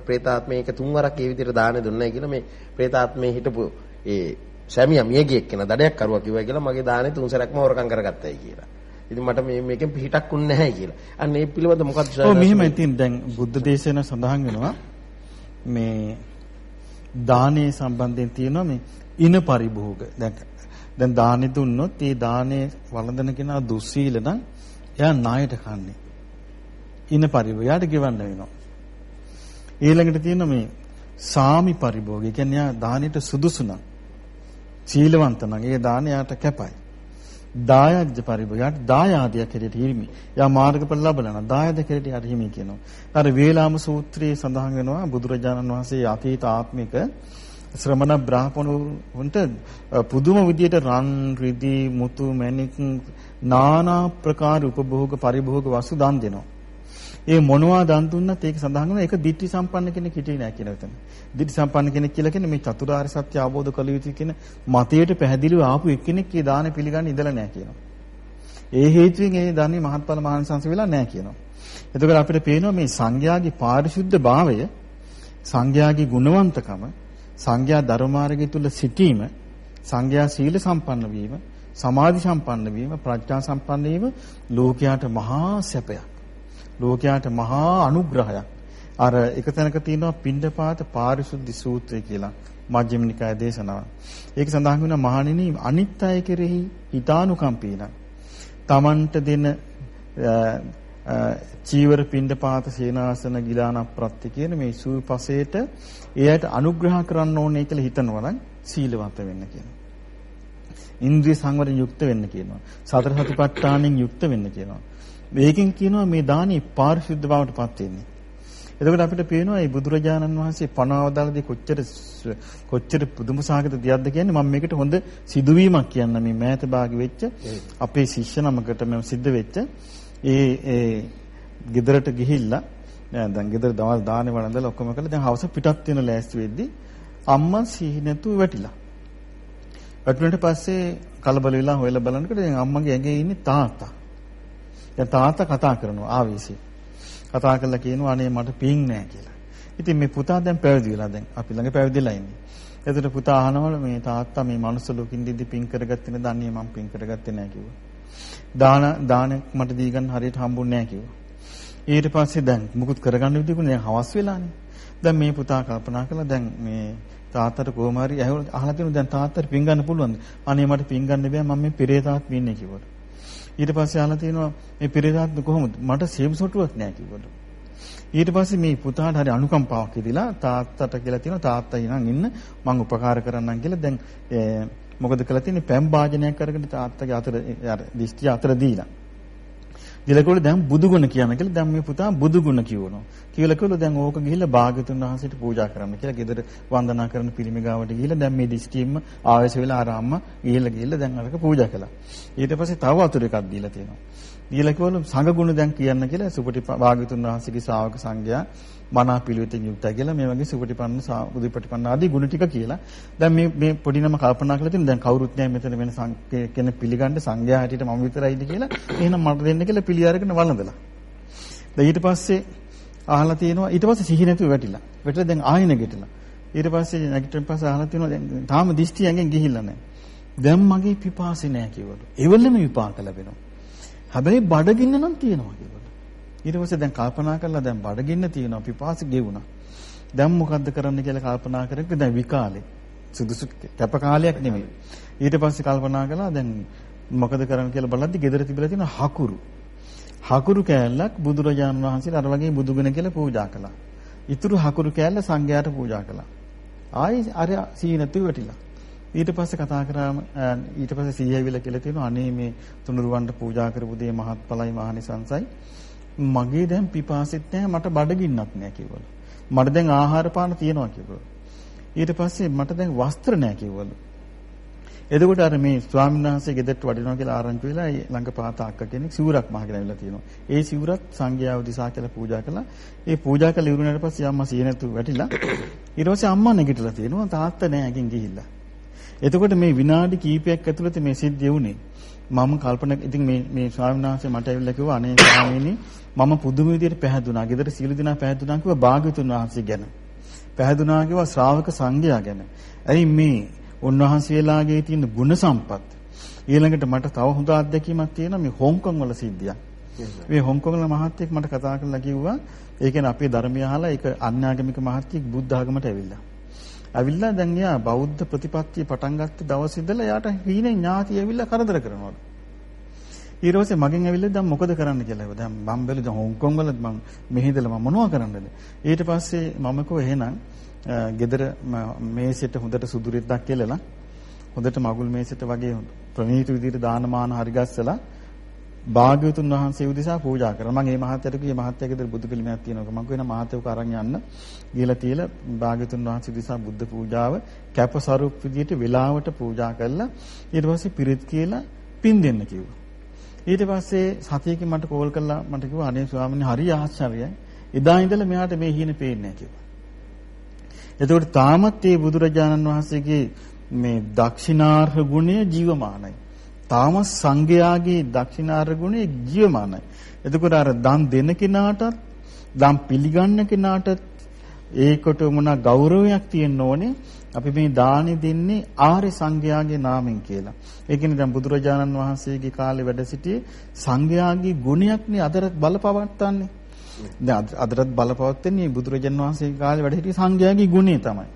ප්‍රේතාත්මයක තුන්වරක් ඒ විදිහට දාන දුන්නයි කියලා මේ ප්‍රේතාත්මයේ හිටපු ඒ සැමියා මියගිය එක්කෙනා දඩයක් කරුවා කිව්වා කියලා මගේ දානේ තුන් සැරක්ම හොරකම් කරගත්තයි කියලා. ඉතින් මට මේ මේකෙන් පිටක් උන්නේ නැහැ කියලා. අන්න ඒ පිළිබඳ මොකක්ද ඔව් මෙහෙම ඉතින් දැන් බුද්ධ දේශන සඳහන් වෙනවා මේ දානේ සම්බන්ධයෙන් තියෙනවා මේ ඉන පරිභෝග. දැන් දැන් දානෙ දුන්නොත් ඒ දානේ වළඳන කෙනා දුස්සීල නම් එයා ණයට කන්නේ. ඉන පරිභෝග. යාට ගෙවන්න වෙනවා. ඊළඟට තියෙනවා මේ සාමි පරිභෝග. ඒ කියන්නේ දානෙට සුදුසු නම් සීලවන්ත නම් ඒ දානයට කැපයි. දායජ්‍ය පරිභෝගයට දායාදයක් හැටියට හිමි. යා මාර්ගඵල ලබනවා. දායද හැටියට යට හිමි කියනවා. අර වේලාම සූත්‍රයේ සඳහන් වෙනවා බුදුරජාණන් වහන්සේ අතීත ආත්මික ශ්‍රමණ බ්‍රාහ්මණුන්ට පුදුම විදියට රන් රිදී මුතු මැණික් নানা ප්‍රකාර උපභෝග පරිභෝග වස්තු දන් දෙනවා. ඒ මොනවා දන් දුන්නත් ඒක සඳහන් වෙනවා ඒක ditthi සම්පන්න කෙනෙක් හිටියේ නෑ කියන එක. ditthi සම්පන්න කෙනෙක් කියලා කියන්නේ මේ චතුරාර්ය සත්‍ය අවබෝධ කළ යුතු කියන මතයට පැහැදිලිව ආපු එක්කෙනෙක් ඒ දාන පිළිගන්න ඉඳලා නෑ කියනවා. ඒ හේතුවෙන් ඒ දානේ මහත්ඵල මහානිසංස වෙලා නෑ කියනවා. එතකොට අපිට පේනවා මේ සංඝයාගේ පාරිශුද්ධ භාවය සංඝයාගේ ගුණවන්තකම සංඝයා ධර්මාර්ගය තුල සිටීම සංඝයා සීල සම්පන්න වීම සමාධි සම්පන්න වීම ප්‍රඥා සම්පන්න වීම ලෝකයාට මහා සැපයක් ලෝකයාට මහා අනුග්‍රහයක්. අර එක තැනක තියෙනවා පින්ඩපාත පාරිශුද්ධි සූත්‍රය කියලා මජ්ක්‍ධිම නිකාය දේශනාව. ඒක සඳහන් වෙනවා මහණෙනි අනිත් අය කෙරෙහි ඊතානුකම්පීන. තමන්ට දෙන චීවර පින්ඩපාත සේනාසන ගිලාන ප්‍රත්‍ය කියන මේ සූපසේට එයාට අනුග්‍රහ කරන්න ඕනේ කියලා හිතනවා නම් සීලවන්ත වෙන්න කියනවා. ඉන්ද්‍රිය සංවරයෙන් යුක්ත වෙන්න කියනවා. සතර සතිපට්ඨානෙන් යුක්ත වෙන්න කියනවා. මේකෙන් කියනවා මේ දානි පාරිශුද්ධ බවට පත් වෙන්නේ. එතකොට අපිට පේනවා මේ බුදුරජාණන් වහන්සේ පනවදාලදී කොච්චර කොච්චර පුදුම සාගත දියක්ද කියන්නේ මම මේකට හොඳ සිදුවීමක් කියන්න මේ මෑත භාගි වෙච්ච අපේ ශිෂ්‍ය නමකට මම සිද්ධ වෙච්ච ඒ ඒ ගෙදරට ගිහිල්ලා නෑ දැන් ගෙදර දවල් දානේ වළඳලා ඔක්කොම කළා. දැන් හවස පිටත් වෙන ලෑස්ති වෙද්දි අම්මා සිහි නැතුව වැටිලා. වැටුණට පස්සේ කලබල වෙලා හොයලා බලනකොට දැන් අම්මගේ ඇඟේ ඉන්නේ තාත්තා. දැන් තාත්තා කතා කරනවා ආවේශي. කතා කරලා කියනවා අනේ මට පිං නෑ කියලා. ඉතින් මේ පුතා දැන් පැවිදි වෙලා දැන් අපි ළඟ පැවිදිලා ඉන්නේ. එතකොට පුතා අහනවලු මේ තාත්තා මේ මනුස්ස ලෝකින් දිද්දි පිං කරගත්තේ නැද? අනේ මම පිං කරගත්තේ නෑ කිව්වා. දාන දානයක් මට දී ගන්න හරියට හම්බුන්නේ නෑ කිව්වා. ඊට පස්සේ දැන් මුකුත් කරගන්න විදිහකුත් දැන් හවස් වෙලානේ. දැන් මේ පුතා කල්පනා කළා දැන් මේ තාත්තට කොහොම හරි අහලා තියෙනවා දැන් තාත්තට පින් ගන්න පුළුවන්ද? අනේ මට පින් ගන්න බෑ මම මේ පෙරේතාත් ඉන්නේ කිව්වලු. ඊට පස්සේ අහලා තියෙනවා මේ පෙරේතාත් කොහොමද? මට සේම් සොටුවක් නෑ කිව්වලු. ඊට පස්සේ මේ පුතාට හරි අනුකම්පාවක් ඉදලා තාත්තට කියලා තියෙනවා තාත්තා ඉනන් ඉන්න මං උපකාර කරන්නම් කියලා දැන් මොකද කළා තියෙන්නේ පැම් වාජනයක් අරගෙන තාත්තගේ අතර අර දිස්ත්‍ය අතර දීලා දිලකෝල දැන් බුදුගුණ කියන කියලා දැන් මේ පුතා බුදුගුණ කියවනවා. කියලා කිව්වල දැන් ඕක ගිහිල්ලා භාග්‍යතුන් වහන්සේට පූජා කරන්න කියලා ගෙදර වන්දනා කරන පිරිමි ගාවට ගිහිල්ලා දැන් මේ දිස්ත්‍රික්කෙම ආවේශ වෙලා අර අම්මා ගිහිල්ලා ගිහිල්ලා දැන් අරක පූජා කළා. ඊට පස්සේ තව වතුර එකක් දීලා තියෙනවා. දීලා කිව්වලු සංඝ ගුණ දැන් කියන්න කියලා සුපටි භාග්‍යතුන් වහන්සේගේ ශ්‍රාවක සංඝයා මනා පිළිවෙතින් යුක්තයි කියලා මේ වගේ සුපටිපන්න බුදුපටිපන්න ආදී ගුණ ටික කියලා. දැන් මේ මේ පොඩි නම කල්පනා කරලා තියෙන දැන් කවුරුත් නැහැ මෙතන වෙන කෙනෙක් පිළිගන්න සංඝයා හැටියට මම විතරයිද කියලා. එහෙනම් මට දෙන්න කියලා පිළි අරගෙන වළඳලා. දැන් ඊට පස්සේ අහලා තියෙනවා ඊට පස්සේ සිහි නැතුව වැටිලා. වැටිලා දැන් ආයෙ නැගිටලා. ඊට පස්සේ නැගිටින් පස්සේ අහලා තියෙනවා දැන් තාම දිෂ්ටි ඇඟෙන් ගිහිල්ලා නැහැ. දැන් මගේ පිපාසෙ නැහැ කිව්වලු. එවලම විපාක ලැබෙනවා. හැබැයි බඩගින්න නම් තියෙනවා කිව්වලු. ඊට පස්සේ දැන් කල්පනා කරලා දැන් බඩගින්න තියෙනවා පිපාසෙ ගෙවුණා. දැන් මොකද්ද කරන්න කියලා කල්පනා කරගෙන දැන් විකාලේ. සුදුසු කැප කාලයක් නෙමෙයි. ඊට පස්සේ කල්පනා කළා දැන් මොකද කරන්න කියලා බලද්දි ගෙදර තිබිලා තියෙන හකුරු. හකුරු කෑල්ලක් බුදුරජාණන් වහන්සේට අර වගේ බුදුගුණ කියලා පූජා කළා. ඊතුරු හකුරු කෑල්ල සංඝයාට පූජා කළා. ආයි අර සීනතු වැටිලා. ඊට පස්සේ කතා කරාම ඊට පස්සේ සීයවිල කියලා තියෙනවා අනේ මේ තුනුරුවන්ට පූජා කරපු දේ මහත්ඵලයි මහනිසංසයි. මගේ දැන් පිපාසෙත් නැහැ මට බඩගින්නක් නැහැ කිව්වලු. මට දැන් ආහාර පාන තියෙනවා කිව්වලු. ඊට පස්සේ මට දැන් වස්ත්‍ර නැහැ කිව්වලු. එතකොට අර මේ ස්වාමීන් වහන්සේ ගෙදරට වඩිනවා කියලා ආරංචි වෙලා ඒ ළඟ පාත අක්ක කෙනෙක් සිවුරක් මහගෙන ඇවිල්ලා තියෙනවා. ඒ සිවුරත් සංඝයා උදෙසා කියලා පූජා කළා. ඒ පූජා කළ ඉවරනට පස්සේ අම්මා සීනතු වැටිලා ඊට පස්සේ අම්මා නැගිටලා තියෙනවා තාත්තා නෑ ඇකින් ගිහිල්ලා. එතකොට මේ විනාඩි කීපයක් ඇතුළත මේ සිද්ධිය වුණේ. මම කල්පනා ඉතින් මේ මේ ස්වාමීන් වහන්සේ මට ඇවිල්ලා කිව්වා අනේ ස්වාමීනි මම පුදුම විදියට පැහැදුනා. ගෙදර සීල දිනා පැහැදුනා කිව්වා භාග්‍යතුන් වහන්සේ ගැන. පැහැදුනා කිව්වා ශ්‍රාවක සංඝයා ගැන. ඇයි මේ උන්වහන්සේලාගේ තියෙන ගුණ සම්පත් ඊළඟට මට තව හොඳ අත්දැකීමක් තියෙනවා මේ හොංකොං වල සිද්ධියක්. මේ හොංකොං වල මහත්තයෙක් මට කතා කරලා කිව්වා ඒ කියන්නේ අපේ ධර්මය අහලා ඒක අන්‍යාගමික මහත්තයෙක් බුද්ධ ආගමට ඇවිල්ලා. ඇවිල්ලා දැන් එයා බෞද්ධ ප්‍රතිපත්තිය පටන් ගත්ත දවස් ඉඳලා එයාට හීනේ ඥාති ඇවිල්ලා කරදර කරනවා. ඊට පස්සේ මගෙන් ඇවිල්ලා දැන් මොකද කරන්න කියලා කිව්වා. දැන් මම බැලු දැන් හොංකොං වල මම මෙහෙදලා මම මොනවද කරන්නද? ඊට පස්සේ මම කිව්වා එහෙනම් ගෙදර මේසෙට හොඳට සුදු රෙද්දක් කෙලලා හොඳට මගුල් මේසෙට වගේ ප්‍රණීත විදිහට දානමාන හරි ගස්සලා භාග්‍යවතුන් වහන්සේ උදෙසා පූජා කරා. මම මේ මහත්තයට කිව්වේ මහත්තයාගේ දර බුදු පිළිමයක් තියෙනවා. මම කියනවා මහත්තයක අරන් යන්න. ගිහලා තියලා භාග්‍යවතුන් වහන්සේ උදෙසා බුද්ධ පූජාව කැප සරුප් විදිහට වෙලාවට පූජා කළා. ඊට පස්සේ පිරිත් කියලා පින් දෙන්න කිව්වා. ඊට පස්සේ සතියකින් මට කෝල් කළා මට කිව්වා අනේ ස්වාමීනි හරි ආශ්චර්යයි. එදා ඉඳලා මෙයාට මේ හීන පේන්නේ නැහැ කිව්වා. එතකොට තාමත් මේ බුදුරජාණන් වහන්සේගේ මේ දක්ෂිනාර්හ ගුණය ජීවමානයි. තාම සංඝයාගේ දක්ෂිනාර්හ ගුණය ජීවමානයි. එතකොට අර දන් දෙන කෙනාටත් දන් පිළිගන්න කෙනාටත් ඒකට මොන ගෞරවයක් තියෙන්න ඕනේ. අපි මේ දානි දෙන්නේ ආර්ය සංඝයාගේ නාමෙන් කියලා. ඒ කියන්නේ දැන් බුදුරජාණන් වහන්සේගේ කාලේ වැඩ සිටියේ සංඝයාගේ ගුණයක්නේ අදට බලපවත්තන්නේ. දැන් අදටත් බලපවත්න්නේ බුදුරජාන් වහන්සේගේ කාලේ වැඩ සිටි සංඝයාගේ ගුණය තමයි.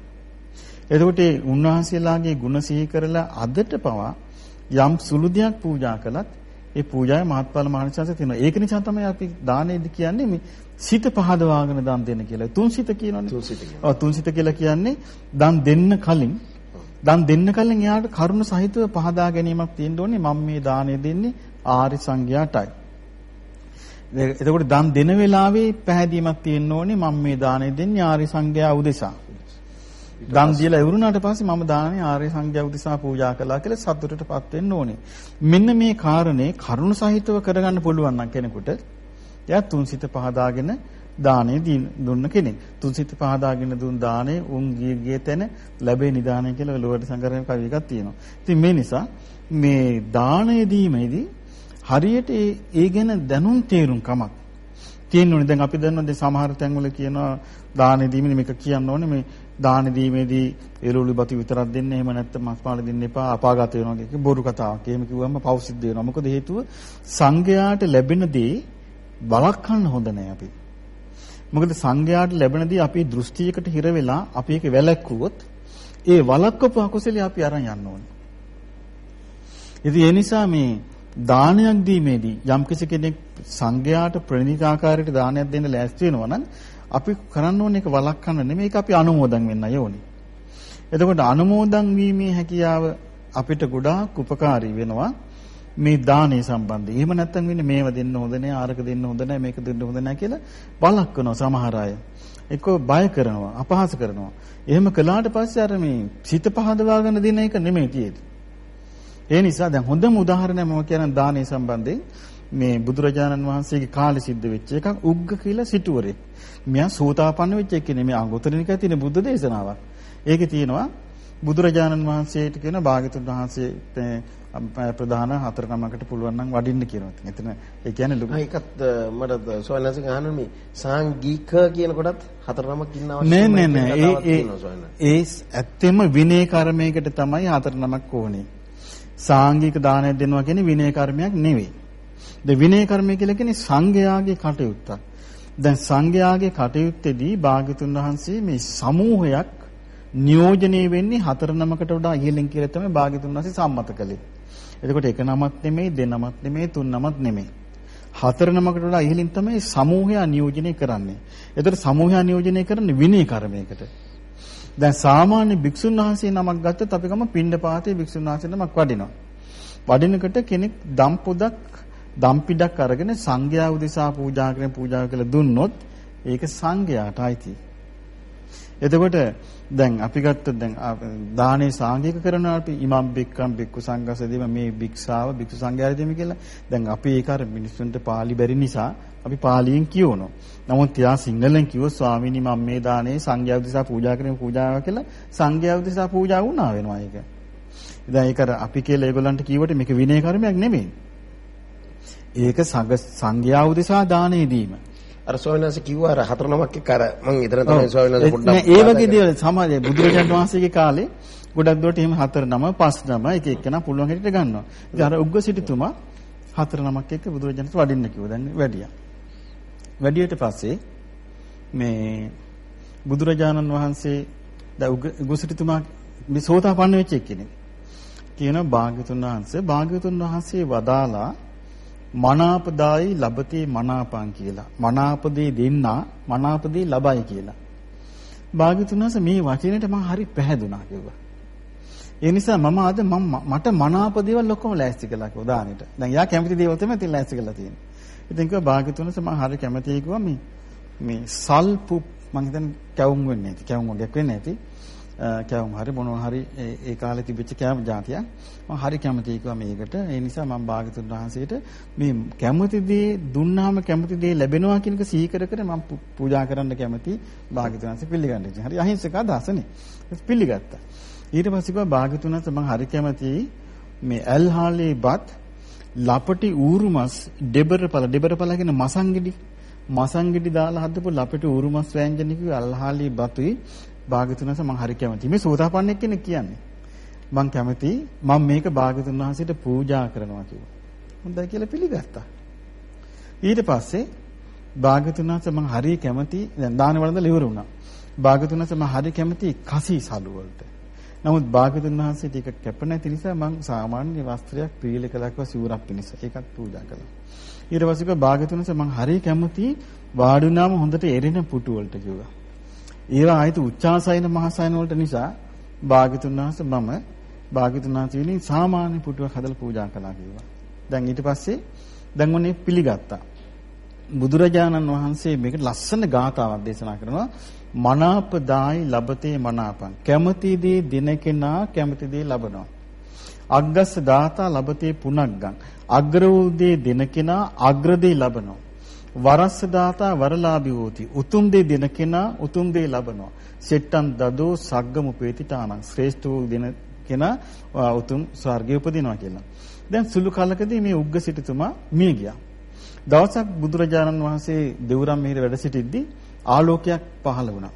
එතකොට ඒ උන්වහන්සේලාගේ ගුණ සිහි කරලා අදට පවා යම් සුළු දෙයක් පූජා කළත් ඒ පූජාවේ මහත්ඵල මහානිසංස තියෙනවා. ඒක නිසා තමයි අපි දානෙදි කියන්නේ මේ සිත පහදවාගෙන දන් දෙන්න කියලා. තුන් සිත කියනවනේ. තුන් සිත කියනවා. ඔව් තුන් සිත කියලා කියන්නේ දන් දෙන්න කලින් දන් දෙන්න කලින් එයාට කරුණ සහිතව පහදා ගැනීමක් තියෙන්න ඕනේ. මම මේ දානෙ දෙන්නේ ආරි සංඝයාටයි. එතකොට දන් දෙන වෙලාවේ පැහැදීමක් තියෙන්න ඕනේ මම මේ දාණය දෙන්නේ ආර්ය සංඝයා උදෙසා. දන් දීලා ඉවරුණාට පස්සේ මම දානේ ආර්ය සංඝයා උදෙසා පූජා කළා කියලා සතුටටපත් වෙන්න ඕනේ. මෙන්න මේ කාරණේ කරුණ සහිතව කරගන්න පුළුවන් නම් කෙනෙකුට එයා තුන්සිත පහදාගෙන දානේ දුන්න කෙනෙක්. තුන්සිත පහදාගෙන දුන් දානේ උන් ගිය තැන ලැබේ නිදානය කියලා ලෝවට සංගරණ කවි එකක් තියෙනවා. ඉතින් මේ නිසා මේ දාණය දීමේදී හරියට ඒ ගැන දැනුම් තේරුම් කමක් තියෙන්න ඕනේ. දැන් අපි දන්නවා දැන් සමහර තැන්වල කියනවා දානෙ දීමේ මේක කියන්න ඕනේ මේ දානෙ දීමේදී එළවලු බති විතරක් දෙන්න එහෙම නැත්නම් මස් පාල දෙන්න එපා අපාගත වෙනවා කියන බොරු කතාවක්. එහෙම කිව්වම පව් සිද්ධ වෙනවා. මොකද හේතුව සංඝයාට ලැබෙන දේ බලක්වන්න හොඳ නැහැ අපි. මොකද සංඝයාට ලැබෙන දේ අපි දෘෂ්ටියකට හිර වෙලා අපි ඒක වැළැක්වුවොත් ඒ වළක්වපු අකුසලිය අපි අරන් යන්න ඕනේ. ඉතින් ඒ නිසා මේ දානයක් දීමේදී යම්කිසි කෙනෙක් සංඝයාට ප්‍රණීත ආකාරයට දානයක් දෙන්න ලෑස්ති වෙනවා නම් අපි කරන්න ඕනේ ඒක වළක්වන්න නෙමෙයි ඒක අපි අනුමෝදන් වෙන්නයි ඕනේ. එතකොට අනුමෝදන් වීමේ හැකියාව අපිට ගොඩාක් උපකාරී වෙනවා මේ දානේ සම්බන්ධයෙන්. එහෙම නැත්නම් වෙන්නේ මේව දෙන්න හොඳ නෑ, ආරක දෙන්න හොඳ නෑ, මේක දෙන්න හොඳ නෑ කියලා වළක්වනවා සමහර අය. එක්ක බය කරනවා, අපහාස කරනවා. එහෙම කළාට පස්සේ අර මේ සිත පහදවාගෙන දෙන එක නෙමෙයි තියෙන්නේ. ඒ නිසා දැන් හොඳම උදාහරණය මම කියන දානේ සම්බන්ධයෙන් මේ බුදුරජාණන් වහන්සේගේ කාලේ සිද්ධ වෙච්ච එකක් උග්ග කියලා සිටුවරේ. මෙයා සෝතාපන්න වෙච්ච එක්කනේ මේ අඟුතරිනිකයි තියෙන බුද්ධ දේශනාවක්. ඒකේ තියෙනවා බුදුරජාණන් වහන්සේට කියන භාග්‍යතුන් වහන්සේ ප්‍රධාන හතර නමකට පුළුවන් නම් වඩින්න කියනවා. එතන ඒ කියන්නේ ලොකු ඒකත් මට සෝයනසික අහන්න මේ සාංගික කියන කොටත් හතර නමක් ඉන්නවා නෑ නෑ නෑ ඒ ඒ ඇත්තෙම විනය කර්මයකට තමයි හතර නමක් ඕනේ. සාංගික දානයක් දෙනවා කියන්නේ විනය කර්මයක් නෙවෙයි. ද විනය කර්මය කියලා කියන්නේ සංඝයාගේ කටයුත්තක්. දැන් සංඝයාගේ කටයුත්තේදී භාග්‍යතුන් වහන්සේ මේ සමූහයක් නියෝජනය වෙන්නේ හතර නමකට වඩා ඉහළින් කියලා තමයි භාග්‍යතුන් වහන්සේ සම්මත කළේ. එතකොට එක නමක් නෙමෙයි දෙනමක් නෙමෙයි තුන් නමක් නෙමෙයි. හතර නමකට වඩා ඉහළින් තමයි සමූහයා නියෝජනය කරන්නේ. එතකොට සමූහයා නියෝජනය කරන්නේ විනය කර්මයකට. දැන් සාමාන්‍ය භික්ෂුන් වහන්සේ නමක් ගත්තොත් අපි ගම පින්ඩපාතේ භික්ෂුන් වහන්සේ නමක් වඩිනවා. වඩිනකොට කෙනෙක් දම් පොදක් දම් පිටක් අරගෙන සංඝයා උදෙසා පූජා කරන පූජා කළ දුන්නොත් ඒක සංඝයාට අයිතියි. එතකොට දැන් අපි ගත්තොත් දැන් දානේ සාංගික කරනවා අපි ඉමම් බික්කම් බික්කු සංඝසදීම මේ භික්ෂාව භික්ෂු සංඝයාට දෙමි කියලා. දැන් අපි ඒක අර මිනිස්සුන්ට පාලි බැරි නිසා අපි පාලියෙන් කියවනවා. නමුත් තියා සිංහලෙන් කිව්වොත් ස්වාමීනි මම මේ දානේ සංඝයා උදෙසා පූජා කරන පූජාව කියලා සංඝයා උදෙසා පූජා වුණා වෙනවා ඒක. දැන් ඒක අපි කියලා ඒගොල්ලන්ට කිව්වට මේක විනය කර්මයක් නෙමෙයි. ඒක සංඝයා උදෙසා දානේ දීම. අර ස්වාමීන් කිව්වා අර හතර නමක් එක්ක අර මම ඉතන තමයි ස්වාමීන් පොඩ්ඩක් ඒ වගේදී සමාජයේ බුදුරජාණන් වහන්සේගේ කාලේ ගොඩක් දුරට එහෙම හතර නම පස් නම එක එක්කෙනා පුළුවන් හැටියට ගන්නවා. ඉතින් අර උග්ග සිටුතුමා හතර නමක් එක්ක බුදුරජාණන්ට වඩින්න කිව්වා. දැන් වැඩියා. වැඩියට පස්සේ මේ බුදුරජාණන් වහන්සේ දැන් උග්ග සිටුතුමා මේ සෝතාපන්න වෙච්ච එක්කෙනෙක්. කියන භාග්‍යතුන් වහන්සේ භාග්‍යතුන් වහන්සේ වදාලා මනාපදායි ලබතේ මනාපං කියලා. මනාපදේ දෙන්නා මනාපදේ ලබයි කියලා. භාග්‍යතුන් වහන්සේ මේ වචනෙට මම හරි පැහැදුනා කිව්වා. ඒ නිසා මම අද මම මට මනාප දේවල් ඔක්කොම ලෑස්ති කළා කිව්වා දානෙට. දැන් යා කැමති දේවල් තමයි තින් ලෑස්ති කරලා තියෙන්නේ. ඉතින් කිව්වා භාග්‍යතුන් වහන්සේ මම හරි කැමතියි කිව්වා මේ මේ සල්පු මං හිතන්නේ කැවුම් වෙන්නේ නැති. කැවුම් වගේක් වෙන්නේ නැති. කැවුම් හරි මොනවා හරි ඒ කාලේ තිබිච්ච කැවුම් જાතියක් මම හරි කැමතියි කිව්වා මේකට. ඒ නිසා මම භාගතුන් වහන්සේට මේ කැමති දේ දුන්නාම කැමති දේ ලැබෙනවා කියන එක සිහි කර කර මම පූජා කරන්න කැමති භාගතුන් වහන්සේ පිළිගන්න ඉතින්. හරි අහිංසක අදහසනේ. පිළිගත්තා. ඊට පස්සේ කිව්වා භාගතුන් වහන්සේ මම හරි කැමතියි. මේ ඇල්හාලේ බත් ලපටි ඌරුමස් දෙබරපල දෙබරපල කියන මසංගිඩි මසංගිඩි දාලා හදපු ලපටි ඌරුමස් වෑංජන කිව්ව අල්හාලි බතුයි. භාග්‍යතුන් වහන්සේ මම හරි කැමතියි. මේ සෝතාපන්නෙක් කෙනෙක් කියන්නේ. මම කැමතියි මම මේක භාග්‍යතුන් වහන්සේට පූජා කරනවා කිව්වා. හොඳයි කියලා පිළිගත්තා. ඊට පස්සේ භාග්‍යතුන් වහන්සේ මම හරි කැමතියි දැන් දාන වළඳලා ඉවර වුණා. භාග්‍යතුන් වහන්සේ මම හරි කැමතියි කසී සලු වලට. නමුත් භාග්‍යතුන් වහන්සේ ටික කැප නැති නිසා මම සාමාන්‍ය වස්ත්‍රයක් පීලකලක්ව සිවුරක් පිණිස ඒකත් පූජා කළා. ඊට පස්සේ භාග්‍යතුන් වහන්සේ මම හරි කැමතියි වාඩුනාම හොඳට එරෙන පුටු වලට කිව්වා. ඒවා ආයත උච්චාසයන මහසයන වලට නිසා භාග්‍යතුන් වහන්සේ මම භාග්‍යතුන් වහන්සේ විලින් සාමාන්‍ය පුටුවක් හදලා පූජා කළා කිව්වා. දැන් ඊට පස්සේ දැන් ඔන්නේ පිළිගත්තා. බුදුරජාණන් වහන්සේ මේක ලස්සන ගාථාවක් දේශනා කරනවා. මනාපදායි ලබතේ මනාපං. කැමති දේ දින කෙනා කැමති දේ ලබනවා. අග්ගස්ස දාතා ලබතේ පුනග්ගං. අග්‍ර වූ දේ දින කෙනා අග්‍ර දේ ලබනවා. වරස්ස දාතා වරලාභී හෝති. උතුම් දේ දෙන කෙනා උතුම් දේ ලබනවා. සෙට්ටන් දදෝ සග්ගම උපේතිතානං ශ්‍රේෂ්ඨ වූ දෙන කෙනා උතුම් ස්වර්ගයේ උපදිනවා කියලා. දැන් සුළු කලකදී මේ උග්ග සිටුතුමා මිය ගියා. දවසක් බුදුරජාණන් වහන්සේ දෙවුරම් මිහිර වැඩ සිටිද්දී ආලෝකයක් පහළ වුණා.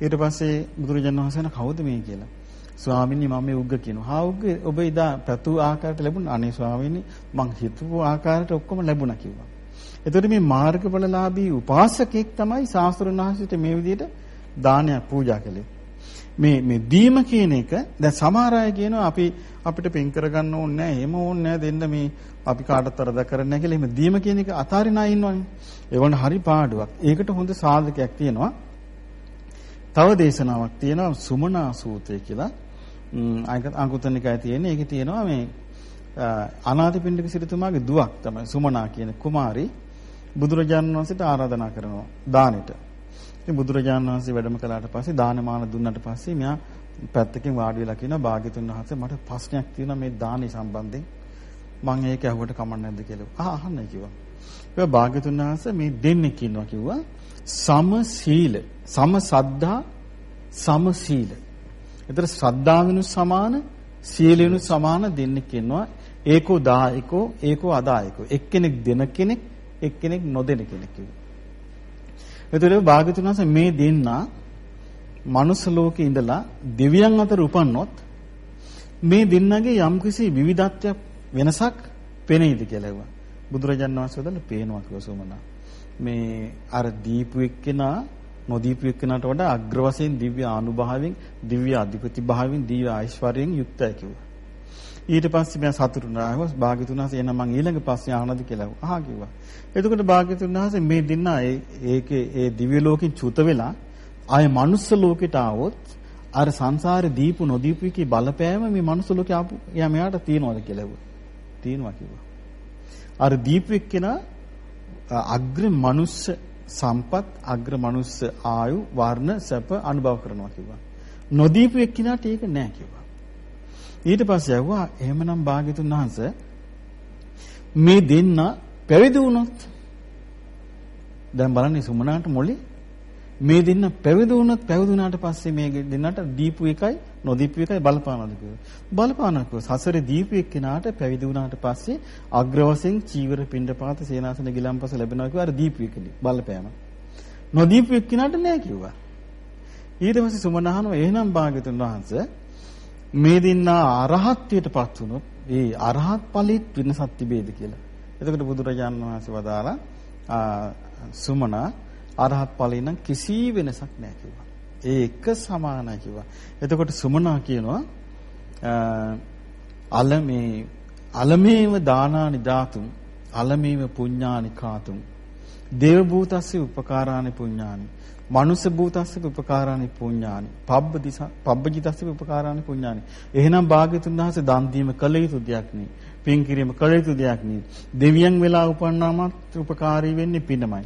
ඊට පස්සේ බුදුරජාණන් වහන්සේ කවුද මේ කියලා. ස්වාමීනි මම මේ උග්ග කියනවා. හා උග්ග ඔබ ඉදා පැතු ආකාරයට ලැබුණා. අනේ ස්වාමීනි මං හිතුව ආකාරයට ඔක්කොම ලැබුණා කිව්වා. එතකොට මේ මාර්ගඵලලාභී උපාසකෙක් තමයි ශාස්ත්‍රඥාහිත මේ විදිහට දානයක් පූජා කළේ. මේ මේ දීම කියන එක දැන් සමහර අය කියනවා අපි අපිට පින් කරගන්න ඕනේ නැහැ. එහෙම ඕනේ නැහැ දෙන්න මේ අපි කාටවත් වරද කරන්නේ නැහැ කියලා. එහෙම දීම කියන එක අතාරින අය ඉන්නවනේ. ඒවන හරි පාඩුවක්. ඒකට හොඳ සාධකයක් තියෙනවා. තව දේශනාවක් තියෙනවා සුමනා සූත්‍රය කියලා. අංකුතනිකයි තියෙන්නේ. ඒකේ තියෙනවා මේ අනාථපිණ්ඩික සිටුතුමාගේ දුවක් තමයි සුමනා කියන කුමාරි බුදුරජාණන් වහන්සේට ආරාධනා කරනවා දානෙට. ඉතින් බුදුරජාණන් වහන්සේ වැඩම කළාට පස්සේ දානමාන දුන්නාට පස්සේ මෙයා පැත්තකින් වාඩි වෙලා කියනවා භාග්‍යතුන් වහන්සේ මට ප්‍රශ්නයක් තියෙනවා මේ දානි සම්බන්ධයෙන්. මම ඒක ඇහුවට කමක් නැද්ද කියලා. ආ අහන්න කිව්වා. ඒක භාග්‍යතුන් වහන්සේ මේ දෙන්නෙක් ඉන්නවා කිව්වා. සම සීල, සම සද්ධා, සම සීල. ඒතර ශ්‍රද්ධාවෙනුත් සමාන, සීලෙනුත් සමාන දෙන්නෙක් ඉන්නවා. ඒකෝ දායකෝ, ඒකෝ අදායකෝ. එක්කෙනෙක් දෙන කෙනෙක්, එක්කෙනෙක් නොදෙන කෙනෙක් කිව්වා. එතකොට භාග්‍යතුන් වහන්සේ මේ දෙන්නා මනුස්ස ලෝකේ ඉඳලා දෙවියන් අතර උපන්නොත් මේ දෙන්නගේ යම්කිසි විවිධත්වයක් වෙනසක් පෙනෙයිද කියලා ඇහුවා. බුදුරජාණන් වහන්සේ වදාළ පේනවා කියලා සෝමනා. මේ අර දීපු එක්කෙනා නොදීපු එක්කෙනාට වඩා අග්‍ර වශයෙන් දිව්‍ය ආනුභාවයෙන්, දිව්‍ය අධිපති භාවයෙන්, දිව්‍ය ආයිශ්වර්යයෙන් යුක්තයි කිව්වා. ඊට පස්සේ මම සතුටු වුණා. ආවස් භාග්‍යතුන් වහන්සේ එන මං ඊළඟ පස්සේ ආනද කියලා අහා කිව්වා. එතකොට භාග්‍යතුන් වහන්සේ මේ දෙන්න ඒකේ ඒ දිව්‍ය ලෝකෙන් චුත වෙලා ආයේ මනුස්ස ලෝකෙට ආවොත් අර සංසාරේ දීපු නොදීපු එකේ බලපෑම මේ මනුස්ස ලෝකේ ආපු එයා මෙයාට තියනවද කියලා ඇහුවා. තියෙනවා කිව්වා. අර දීපු එක්කෙනා අග්‍ර මනුස්ස සම්පත් අග්‍ර මනුස්ස ආයු වර්ණ සැප අනුභව කරනවා කිව්වා. නොදීපු එක්කිනාට ඒක නෑ කිව්වා. ඊට පස්සේ ඇහුවා එහෙමනම් භාග්‍යතුන් වහන්සේ මේ දෙන්න පැවිදි වුණොත් දැන් බලන්නේ සුමනාට මොලේ මේ දෙන්න පැවිදි වුණොත් පැවිදි වුණාට පස්සේ මේ දෙන්නට දීපු එකයි නොදීපු එකයි බලපානවද කියලා. බලපානවා කිව්වා. සසරේ දීපු එක්කෙනාට පැවිදි වුණාට පස්සේ අග්‍ර වශයෙන් චීවර පිණ්ඩපාත සේනාසන ගිලම්පස ලැබෙනවා කිව්වා. අර දීපු එකනේ බලපෑම. නොදීපු එක්කෙනාට නෑ කිව්වා. ඊට පස්සේ සුමන අහනවා එහෙනම් භාග්‍යතුන් වහන්සේ මේ දෙන්නා අරහත්ත්වයටපත් වුණොත් ඒ අරහත් ඵලෙත් වෙනසක් තිබේද කියලා. එතකොට බුදුරජාණන් වහන්සේ වදාලා සුමනා අරහත් ඵලෙ නම් කිසි වෙනසක් නැහැ කිව්වා. ඒ එක සමානයි කිව්වා. එතකොට සුමනා කියනවා අලමේ අලමේව දානානි ධාතුම් අලමේව පුඤ්ඤානි කාතුම් දේව භූතස්සේ උපකාරානි පුඤ්ඤානි මනුස්ස භූතස්ස උපකාරානි පුඤ්ඤානි. පබ්බ දිස පබ්බජිතස්ස උපකාරානි පුඤ්ඤානි. එහෙනම් භාග්‍යතුන් වහන්සේ දන් දීම කළ යුතු දෙයක් නෙයි පින් කිරීම කළ යුතු දෙයක් නෙයි දෙවියන් වෙලා උපන්නාමත් උපකාරී වෙන්නේ පිනමයි.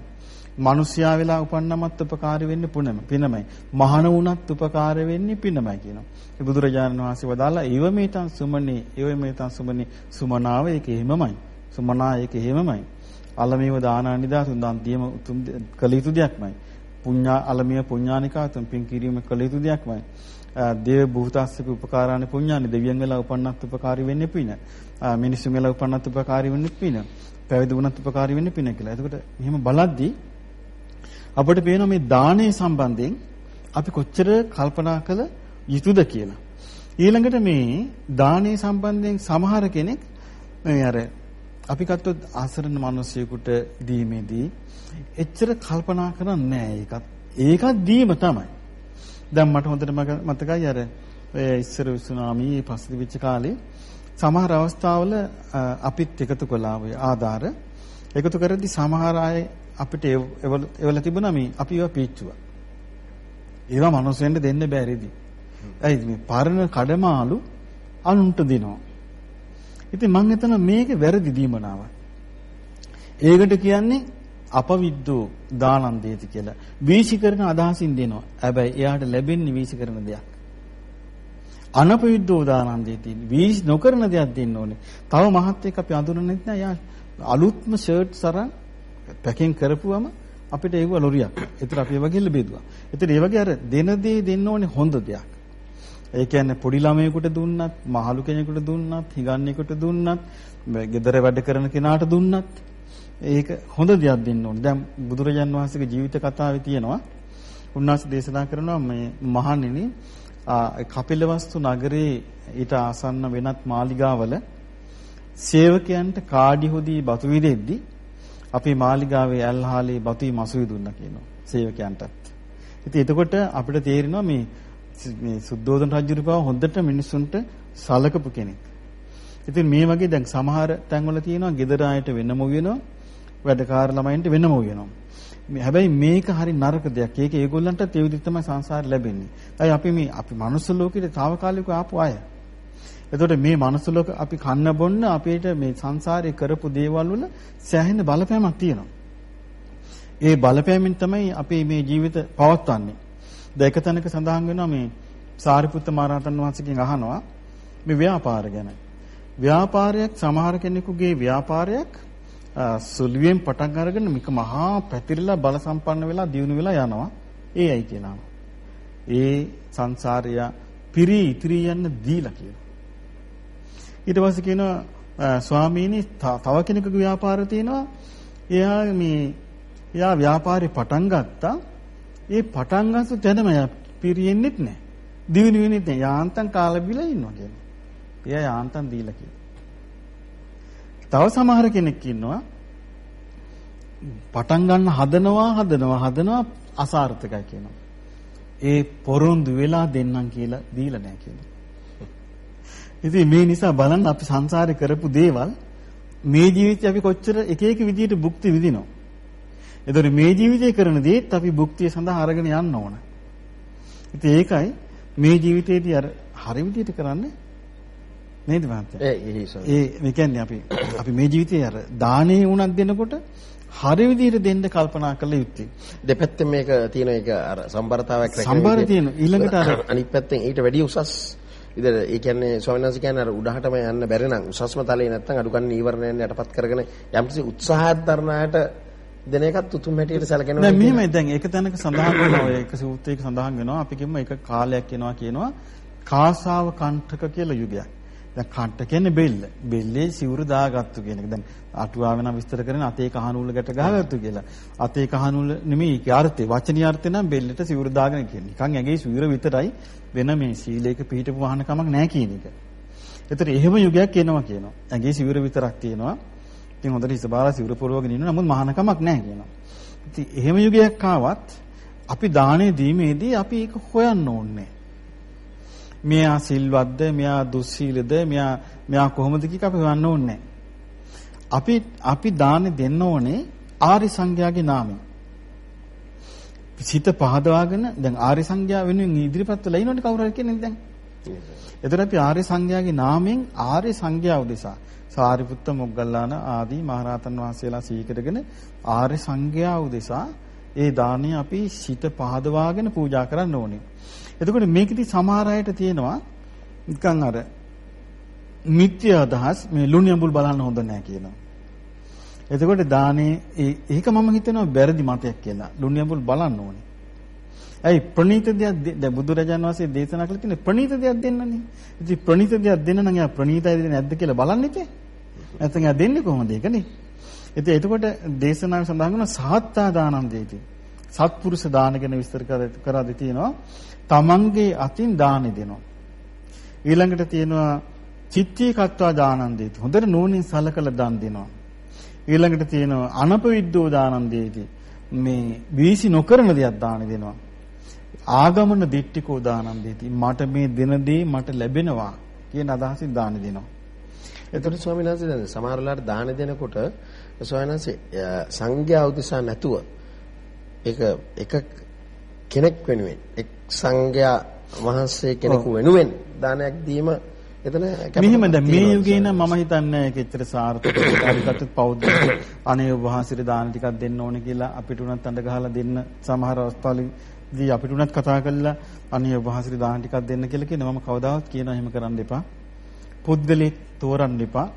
මිනිස්යා වෙලා උපන්නමත් උපකාරී වෙන්නේ පුනම පිනමයි. මහාන වුණත් උපකාර වෙන්නේ පිනමයි කියනවා. බුදුරජාණන් වහන්සේ වදාලා ඊව මේතන් සුමනේ ඊව මේතන් සුමනේ. සුමනාව ඒක එහෙමමයි. සුමනා ඒක එහෙමමයි. අලමේව දානානිදා තුන් දන් දීම කළ යුතු දෙයක්මයි පුඤ්ඤා අලමිය පුඤ්ඤානිකා තුන් පින් කිරීම කළ යුතු දෙයක්මයි. දේව භූතස්සක උපකාරානි පුඤ්ඤානි දෙවියන් වෙලා උපන්නත් උපකාරී වෙන්නේ පින. මිනිසුන් වෙලා උපන්නත් උපකාරී වෙන්නේ පින. පැවිදි වුණත් උපකාරී වෙන්නේ පින කියලා. එතකොට මෙහෙම බලද්දී අපිට පේනවා මේ දානය සම්බන්ධයෙන් අපි කොච්චර කල්පනා කළ යුතුද කියලා. ඊළඟට මේ දානය සම්බන්ධයෙන් සමහර කෙනෙක් මේ අර අපි ගත්තොත් ආසරණ මිනිසියෙකුට දීමේදී එච්චර කල්පනා කරන්නේ නැහැ ඒකත්. ඒකත් දීම තමයි. දැන් මට හොඳට මතකයි අර ඔය ඉස්සර සුනාමි පස්සේ වෙච්ච කාලේ සමහර අවස්ථාවල අපිත් එකතු කළා ඔය ආධාර. එකතු කරද්දි සමහර අය අපිට එවල තිබුණා මේ අපි ඒවා පීච්චුවා. ඒවා මිනිස්සුන්ට දෙන්න බැරිදි. ඇයි මේ පරණ කඩමාළු අනුන්ට දෙනවා. ඉතින් මම හිතන මේක වැරදි දීමනාවක්. ඒකට කියන්නේ අපවිද්දෝ දානං දේති කියලා. වීසි කරන අදහසින් දෙනවා. හැබැයි එයාට ලැබෙන්නේ වීසි කරන දෙයක්. අනපවිද්දෝ දානං දේති. වීසි නොකරන දෙයක් දෙන්න ඕනේ. තව මහත් එක්ක අපි අඳුරන්නේ නැහැ. යා අලුත්ම ෂර්ට් සරන් පැකින් කරපුවම අපිට ඒව ලොරියක්. ඒතර අපි ඒව ගිහිල්ලා බෙදුවා. ඒතර ඒ වගේ අර දෙන දේ දෙන්න ඕනේ හොඳ දෙයක්. ඒ කියන්නේ පොඩි ළමයෙකුට දුන්නත්, මහලු කෙනෙකුට දුන්නත්, හිඟන්නෙකුට දුන්නත්, ගෙදර වැඩ කරන කෙනාට දුන්නත් ඒක හොඳ දෙයක් දෙන්න ඕනේ. දැන් බුදුරජාන් වහන්සේගේ ජීවිත කතාවේ තියෙනවා උන්වහන්සේ දේශනා කරනවා මේ මහණෙනි කපිලවස්තු නගරේ ඊට ආසන්න වෙනත් මාලිගාවල සේවකයන්ට කාඩි හොදී බතු විදෙද්දි අපේ මාලිගාවේ ඇල්හාලේ බතුයි මසුයි දුන්නා කියනවා සේවකයන්ටත්. ඉතින් එතකොට අපිට තේරෙනවා මේ මේ සුද්ධෝදන රජුරිපාව හොඳට මිනිසුන්ට සලකපු කෙනෙක්. ඉතින් මේ වගේ දැන් සමහර තැන්වල තියෙනවා ගෙදර ආයත වෙනම වෙනවා වැඩකාර ළමයින්ට වෙනම වෙනවා. හැබැයි මේක හරි නරක දෙයක්. ඒක ඒගොල්ලන්ට ඒ විදිහට තමයි සංසාරේ ලැබෙන්නේ. අය අපි මේ අපි මනුස්ස ලෝකෙට తాවකාලිකව ආපු අය. එතකොට මේ මනුස්ස ලෝක අපි කන්න බොන්න අපේට මේ සංසාරේ කරපු දේවල් වල සෑහෙන බලපෑමක් තියෙනවා. ඒ බලපෑමෙන් තමයි අපේ මේ ජීවිත පවත්වන්නේ. දැන් එක තැනක සඳහන් වෙනවා මේ සාරිපුත්ත මහරහතන් වහන්සේගෙන් අහනවා මේ ව්‍යාපාර ගැන. ව්‍යාපාරයක් සමහර කෙනෙකුගේ ව්‍යාපාරයක් සුළුවෙන් පටන් අරගෙන මේක මහා පැතිරලා බල සම්පන්න වෙලා දියුණු වෙලා යනවා. ඒ ඇයි කියනවා. ඒ සංසාරය පිරි ඉතිරි යන්න දීලා කියනවා. ඊට පස්සේ කියනවා ස්වාමීනි තව කෙනෙකුගේ ව්‍යාපාර තියෙනවා. එයා මේ එයා ව්‍යාපාරේ පටන් ගත්තා. ඒ පටන් ගන්න තැනම පිරියෙන්නෙත් නැහැ. දිවිනු වෙන්නෙත් නැහැ. යාන්තම් කාලා බිලා ඉන්නවා කියනවා. එයා යාන්තම් දීලා කියනවා. තව සමහර කෙනෙක් ඉන්නවා පටන් ගන්න හදනවා හදනවා හදනවා අසාර්ථකයි කියනවා. ඒ පොරොන්දු වෙලා දෙන්නම් කියලා දීලා නැහැ කියනවා. ඉතින් මේ නිසා බලන්න අපි සංසාරේ කරපු දේවල් මේ ජීවිතේ අපි කොච්චර එක එක විදිහට භුක්ති විඳිනව. එතකොට මේ ජීවිතේ කරන දේත් අපි භුක්තිය සඳහා අරගෙන යන්න ඕන. ඉතින් ඒකයි මේ ජීවිතේදී අර හරි විදිහට කරන්නේ නේද මහත්තයා? ඒ ඒ කියන්නේ අපි [COUGHS] අපි මේ ජීවිතේ අර දානේ උනක් දෙනකොට හරි විදිහට දෙන්න කල්පනා කළ යුත්තේ. දෙපැත්තෙන් මේක තියෙන එක අර සම්බරතාවයක් රැකගෙන සම්බර තියෙන ඊළඟට අර [COUGHS] අනිත් පැත්තෙන් ඊට වැඩි උසස් ඉතින් ඒ කියන්නේ ස්වාමීන් වහන්සේ කියන්නේ අර උඩහටම යන්න බැරි නම් උසස්ම තලයේ නැත්තම් අඩු ගන්න නීවරණයන් යටපත් කරගෙන යම්කිසි උත්සාහයක් දරන අයට දෙන එකත් උතුම් හැටියට සැලකෙනවා. නෑ මෙහෙමයි දැන් ඒක තැනක සඳහන් වෙනවා ඔය එක සූත්‍රයක සඳහන් වෙනවා අපි කියමු එක කාලයක් එනවා කියනවා කාසාව කණ්ඨක කියලා යුගයක්. දැන් කණ්ඨ කියන්නේ බෙල්ල. බෙල්ලේ සිවුරු දාගත්තු කියන එක. දැන් අටුවාව නම් විස්තර කරන අතේ කහනූල ගැට ගහගත්තු කියලා. අතේ කහනූල නෙමෙයි ඒකේ අර්ථය. වචනීය අර්ථය නම් බෙල්ලට සිවුරු දාගෙන කියන්නේ. නිකන් ඇගේ සිවුර විතරයි වෙන මේ සීලයක පිළිපිටපු වහන කමක් නැහැ කියන එක. ඒතර එහෙම යුගයක් එනවා කියනවා. ඇගේ සිවුර විතරක් තියෙනවා. ඉතින් හොඳට හිස බාලා සිවුර පුරවගෙන ඉන්නවා. නමුත් මහාන කමක් නැහැ කියනවා. ඉතින් එහෙම යුගයක් ආවත් අපි දානේ දීමේදී අපි ඒක හොයන්න ඕනේ. මෙයා සිල්වත්ද, මෙයා දුස්සීලද, මෙයා මෙයා කොහොමද කික අපි හොයන්න ඕනේ අපි අපි දානේ දෙන්න ඕනේ ආරි සංඝයාගේ නාමයෙන්. සිත පහදවාගෙන දැන් ආරි සංඝයා වෙනුවෙන් ඉදිරිපත් වෙලා ඉන්නෝනේ කවුරු හරි කෙනෙක් දැන්. එතකොට අපි ආර්ය සංඝයාගේ නාමයෙන් ආර්ය සංඝයා උදෙසා සාරිපුත්ත මොග්ගල්ලාන ආදී මහරහතන් වහන්සේලා සීකරගෙන ආර්ය සංඝයා උදෙසා ඒ දාණය අපි සිත පහදවාගෙන පූජා කරන්න ඕනේ. එතකොට මේකෙදි සමහර අයට තියෙනවා නිකන් අර මිත්‍ය අදහස් මේ ලුණු යඹුල් බලන්න හොඳ නැහැ කියනවා. එතකොට දානේ ඒක මම හිතනවා වැරදි මතයක් කියලා. ලුණු යඹුල් බලන්න ඕනේ. ඇයි ප්‍රණීත දෙයක් දැන් බුදුරජාණන් වහන්සේ දේශනා කළ තියෙන ප්‍රණීත දෙයක් දෙන්නනේ. ඉතින් ප්‍රණීත දෙයක් දෙන්න නම් එයා ප්‍රණීතයිද නැද්ද කියලා බලන්න ඉතින්. නැත්නම් එයා දෙන්නේ කොහොමද ඒකනේ? ඉතින් එතකොට දේශනාවේ සඳහන් කරන සහත්තා දානන්දේති. සත්පුරුෂ දාන ගැන විස්තර කරලා තියෙනවා. තමන්ගේ අතින් දානෙ දෙනවා. ඊළඟට තියෙනවා චිත්තී කත්වා දානන්දේති. හොඳට නෝනින් සලකලා දන් දෙනවා. ඊළඟට තියෙනවා අනපවිද්දෝ දානන්දේති. මේ වීසි නොකරන දෙයක් දාන දෙනවා. ආගමන දිට්ඨිකෝ දානන්දේති. මට මේ දෙන දේ මට ලැබෙනවා කියන අදහසින් දාන දෙනවා. එතකොට ස්වාමීන් වහන්සේ දැන් සමහර වෙලාවට දාන දෙනකොට ස්වාමීන් වහන්සේ සංඝයා උදෙසා නැතුව ඒක එක කෙනෙක් වෙනුවෙන් එක් සංඝයා වහන්සේ කෙනෙකු වෙනුවෙන් දානයක් දීම එතන මෙහෙම දැන් මේ යුගයේ නම් මම හිතන්නේ ඒක එච්චර සාර්ථක කාරිකට [COUGHS] පෞද්ගලික අනේ වහන්සේට දාන ටිකක් දෙන්න ඕනේ කියලා අපිට උනත් අඬ ගහලා දෙන්න සමහර අවස්ථාවලදී අපිට උනත් කතා කරලා අනේ වහන්සේට දාන ටිකක් දෙන්න කියලා කියන මම කවදාවත් කියනවා එහෙම කරන්න එපා. පුද්ගලෙක් තෝරන්න එපා.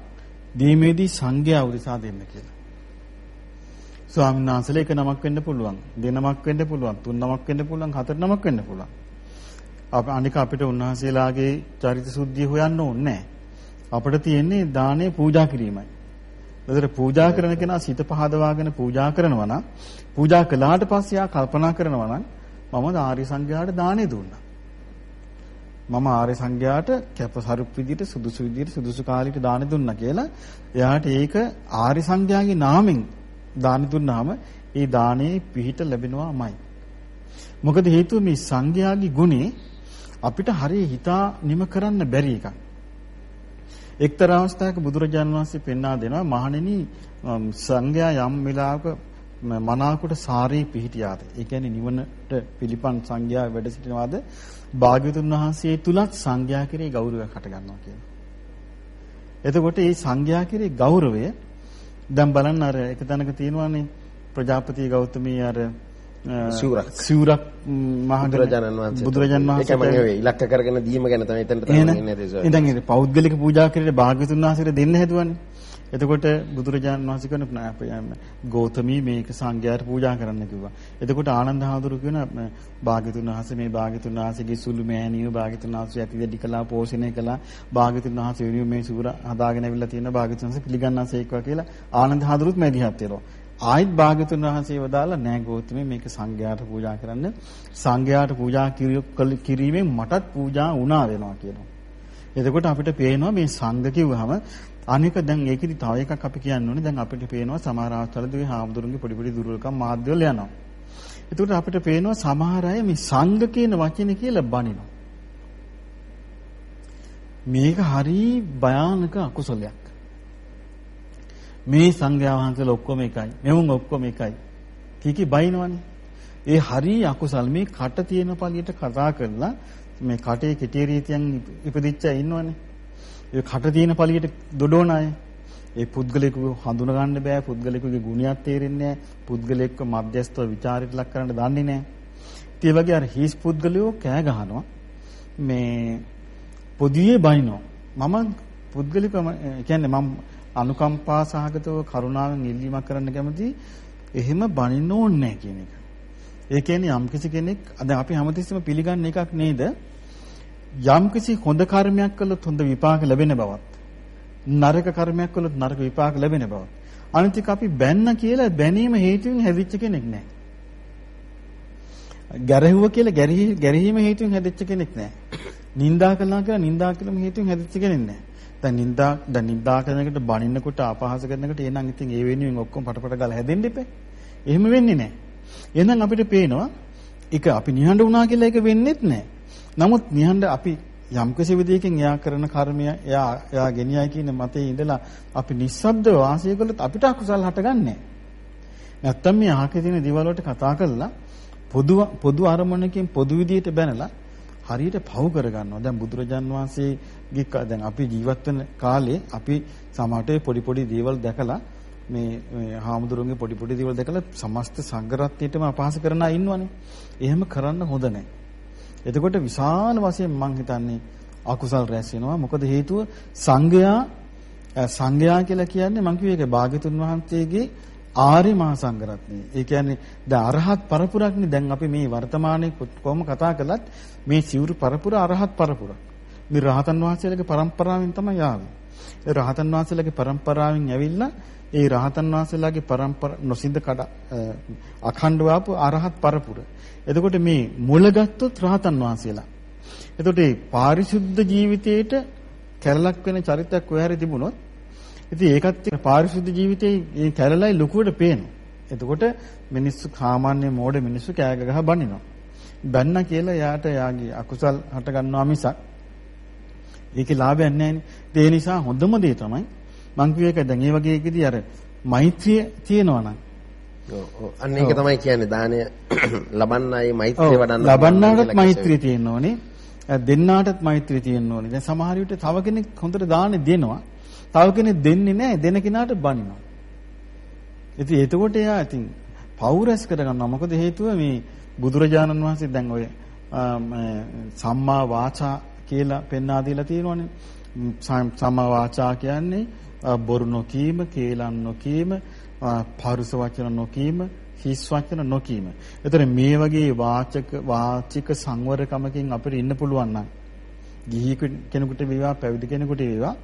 දීමේදී සංඝයා උදෙසා දෙන්න කියලා. ස්වාමීන් වහන්සේලා එක නමක් වෙන්න පුළුවන්. දෙනමක් වෙන්න පුළුවන්. තුන් නමක් වෙන්න පුළුවන්. හතර නමක් වෙන්න පුළුවන්. අප අනික අපිට උන්වහන්සේලාගේ චරිත සුද්ධිය හොයන්න ඕනේ නැහැ. අපිට තියෙන්නේ දානේ පූජා කිරීමයි. ඒතර පූජා කරන කෙනා සිත පහදවාගෙන පූජා කරනවා නම් පූජා කළාට පස්සේ ආ කල්පනා කරනවා නම් මම ආර්ය සංඝයාට දානේ දුන්නා. මම ආර්ය සංඝයාට කැපසරුප් විදියට සුදුසු විදියට සුදුසු කාලෙට දාන දුන්නා කියලා එයාට ඒක ආර්ය සංඝයාගේ නාමෙන් දාන දුන්නාම ඒ දානේ පිහිට ලැබෙනවාමයි. මොකද හේතුව මේ සංඝයාගේ ගුණේ අපිට හරිය හිතා නිම කරන්න බැරි එකක්. එක්තරා අවස්ථාවක බුදුරජාන් වහන්සේ පෙන්වා දෙනවා මහණෙනි සංඝයා යම් වෙලාවක මනාවකට සාරේ පිහිටියාද ඒ කියන්නේ නිවනට පිළිපන් සංඝයා වැඩ සිටිනවාද භාග්‍යතුන් වහන්සේ තුලත් සංඝයා කෙරේ ගෞරවයක් හට ගන්නවා කියනවා. එතකොට මේ සංඝයා කෙරේ ගෞරවය දැන් බලන්න අර එක තැනක තියෙනවානේ ප්‍රජාපති ගෞතමී අර සිවුරක් සිවුරක් බුදුරජාණන් වහන්සේ බුදුරජාණන් වහන්සේ ඒක මම ඉලක්ක කරගෙන දීම ගැන තමයි එතනට තමයි එන්නේ දේශය. ඉතින් පෞද්ගලික පූජා කරේ භාග්‍යතුන් වහන්සේට දෙන්න හැදුවනේ. එතකොට බුදුරජාණන් වහන්සේ කියන ගෞතමී මේක සංඝයාට පූජා කරන්න කිව්වා. එතකොට ආනන්ද හාමුදුරු කියන භාග්‍යතුන් වහන්සේ මේ භාග්‍යතුන් වහන්සේගේ සුළු මෑණියෝ භාග්‍යතුන් වහන්සේ ඇති දෙඩි කළා පෝෂණය කළා භාග්‍යතුන් වහන්සේ වෙනුවෙන් මේ සූර හදාගෙන ඇවිල්ලා තියෙන භාග්‍යතුන් වහන්සේ පිළිගන්නසේක්වා කියලා ආනන්ද හාමුදුරුත් මැදිහත් වෙනවා. ආයිත් භාග්‍යතුන් වහන්සේ වදාලා නෑ ගෞතමී මේක සංඝයාට පූජා කරන්න සංඝයාට පූජා කිරීමෙන් මටත් පූජා වුණා වෙනවා කියනවා. එතකොට අපිට පේනවා මේ සංඝ කිව්වහම අනික දැන් ඒකෙදි තව එකක් අපි කියන්න ඕනේ දැන් අපිට පේනවා සමහර අවස්ථවලදී හාමුදුරන්ගේ පොඩි පොඩි දුර්වලකම් මාධ්‍යවල යනවා. එතකොට අපිට පේනවා සමහර අය මේ සංඝ කියන වචනේ කියලා බනිනවා. මේක හරි භයානක අකුසලයක්. මේ සංඝයා වහන්සේලා ඔක්කොම එකයි. මෙවුන් ඔක්කොම එකයි. කීකි බයිනවනේ. ඒ හරි අකුසල් මේ කට තියෙන පළියට කතා කරලා මේ කටේ කෙටේරීතියන් ඉපදිච්ච අය ඉන්නවනේ. ඒ කට තියෙන පළියට දොඩෝන අය. ඒ පුද්ගලයෙකු හඳුන ගන්න බෑ පුද්ගලයෙකුගේ ගුණයක් තේරෙන්නේ නැහැ. පුද්ගලයෙක්ව මධ්‍යස්ථව ਵਿਚාරයට ලක් කරන්න දන්නේ නැහැ. ඒ වගේ අර හිස් පුද්ගලයෝ කෑ ගහනවා. මේ පොදියේ බයිනෝ. මම පුද්ගලිකව කියන්නේ මම අනුකම්පා සහගතව කරුණාවෙන් ඉල්ලීමක් කරන්න කැමති එහෙම බනින්න ඕනේ නැහැ කියන එක. ඒ කියන්නේ යම්කිසි කෙනෙක් දැන් අපි හැමතිස්සෙම පිළිගන්න එකක් නේද? යම්කිසි හොඳ කර්මයක් කළොත් හොඳ විපාක ලැබෙන බවත් නරක කර්මයක් කළොත් නරක විපාක ලැබෙන බවත් අනිත් එක අපි බැන්න කියලා බැනීම හේතුවෙන් හැදිච්ච කෙනෙක් නැහැ. ගැරහුව කියලා ගැරහීම හේතුවෙන් හැදිච්ච කෙනෙක් නැහැ. නින්දා කළා කියලා නින්දා කළම හේතුවෙන් හැදිච්ච කෙනෙක් නැහැ. දැන් නින්දා දැන් නින්දා කරනකොට බනින්නකොට අපහාස කරනකොට එහෙනම් ඉතින් ඒ වෙනුවෙන් ඔක්කොම පටපට ගාලා හැදෙන්න එපේ. එහෙම වෙන්නේ නැහැ. එහෙනම් අපිට පේනවා ඒක අපි නිහඬ වුණා කියලා ඒක වෙන්නේත් නැහැ. නමුත් නිහඬ අපි යම්කිසි විදියකින් එයා කරන කර්මය එයා එයා ගෙනියයි කියන මතේ ඉඳලා අපි නිස්සබ්දව වාසය කළොත් අපිට අකුසල් හටගන්නේ නැත්තම් මේ අහකේ තියෙන දේවල් වලට කතා කරලා පොදු පොදු අරමුණකින් පොදු විදියට බැනලා හරියට පව් කරගන්නවා. දැන් බුදුරජාන් වහන්සේගේ දැන් අපි ජීවත් වෙන කාලේ අපි සමහරට පොඩි පොඩි දේවල් දැකලා මේ මේ හාමුදුරුවන්ගේ පොඩි පොඩි දේවල් දැකලා සමස්ත සංඝරත්නයටම අපහාස කරන අය ඉන්නවනේ. එහෙම කරන්න හොඳ නැහැ. එතකොට විශාල වශයෙන් මම හිතන්නේ අකුසල් රැස් වෙනවා. මොකද හේතුව සංඝයා සංඝයා කියලා කියන්නේ මම කිව්වේ ඒක භාග්‍යතුන් වහන්සේගේ ආර්ය මහා සංඝරත්නය. ඒ කියන්නේ දැන් අරහත් පරපුරක්නේ දැන් අපි මේ වර්තමානයේ කොහොම කතා කළත් මේ සිවුරු පරපුර අරහත් පරපුරක්. මේ රහතන් වහන්සේලගේ પરම්පරාවෙන් තමයි ආවේ. රහතන් වහන්සේලාගේ પરම්පරාවෙන් ඇවිල්ලා ඒ රහතන් වහන්සේලාගේ પરම්පර නොසිඳ කඩ අඛණ්ඩව ආපු අරහත් පරපුර. එතකොට මේ මුල ගත්තොත් රහතන් වහන්සේලා. එතකොට මේ පාරිශුද්ධ ජීවිතයේට කැලලක් වෙන චරිතයක් ඔයාරි තිබුණොත් ඉතින් ඒකත් පාරිශුද්ධ ජීවිතයේ මේ කැලලයි ලොකුවට පේනවා. එතකොට මිනිස්සු සාමාන්‍ය මෝඩ මිනිස්සු කෑග ගහ බනිනවා. බැන්න කියලා යාට යාගේ අකුසල් හට ගන්නවා මිසක් ඒකේ ලාභයක් නැහැ ඒ නිසා හොඳම දේ තමයි මං කියුව එක දැන් ඒ වගේ එකදී අර මෛත්‍රිය තියෙනවා නම්. ඔව් අන්න ඒක තමයි කියන්නේ දානය [CLEARS THROAT] ලබන්න අය මෛත්‍රිය වඩන්න ලබන්නාටත් මෛත්‍රිය තියෙන්න ඕනේ. දෙන්නාටත් මෛත්‍රිය තියෙන්න ඕනේ. දැන් සමහර විට තව කෙනෙක් හොඳට දාන්නේ දෙනවා. තව කෙනෙක් දෙන්නේ නැහැ. දෙන කෙනාට බනිනවා. ඉතින් එතකොට එයා ඉතින් පෞරස් කරගන්නවා. මොකද හේතුව මේ බුදුරජාණන් වහන්සේ දැන් ඔය සම්මා වාචා කියලා පෙන්වා දීලා තියෙනවනේ. සම්මා වාචා කියන්නේ බොරු නොකීම, කේලම් නොකීම, පරුස වචන නොකීම, හිස් වචන නොකීම. එතන මේ වගේ වාචක වාචික සංවරකමකින් අපිට ඉන්න පුළුවන් නම් ගිහි කෙනෙකුට වේවා පැවිදි කෙනෙකුට වේවා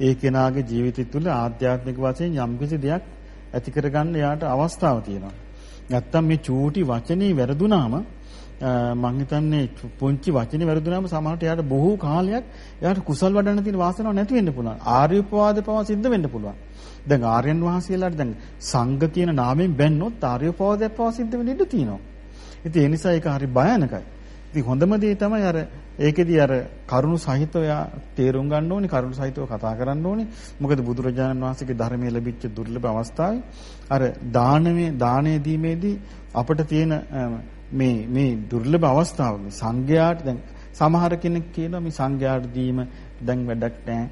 ඒ කෙනාගේ ජීවිතය තුළ ආධ්‍යාත්මික වශයෙන් යම්කිසි දෙයක් ඇති කරගන්න යාට අවස්ථාව තියෙනවා. නැත්තම් මේ චූටි වචනේ වැරදුනාම මම හිතන්නේ පුංචි වචනේ වැරදුනාම සමහරට එයාට බොහෝ කාලයක් එයාට කුසල් වඩන්න තියෙන වාසනාවක් නැති වෙන්න පුළුවන්. ආර්ය උපවාද පවා සිද්ධ වෙන්න පුළුවන්. දැන් ආර්යයන් වහන්සේලාට දැන් සංඝ කියන නාමයෙන් බැන්නොත් ආර්ය උපවාදයක් පවා සිද්ධ වෙන්න ඉඩ තියෙනවා. ඉතින් ඒ නිසා ඒක හරි භයානකයි. ඉතින් හොඳම දේ තමයි අර ඒකෙදි අර කරුණු සහිතව යා තේරුම් ගන්න ඕනේ කරුණු සහිතව කතා කරන්න ඕනේ. මොකද බුදුරජාණන් වහන්සේගේ ධර්මයේ ලැබිච්ච දුර්ලභ අවස්ථාවේ අර දානමේ දානයේ දීමේදී අපිට තියෙන මේ මේ දුර්ලභ අවස්ථාව මේ සංඝයාට දැන් සමහර කෙනෙක් කියනවා මේ සංඝයාට දීම දැන් වැඩක් නැහැ.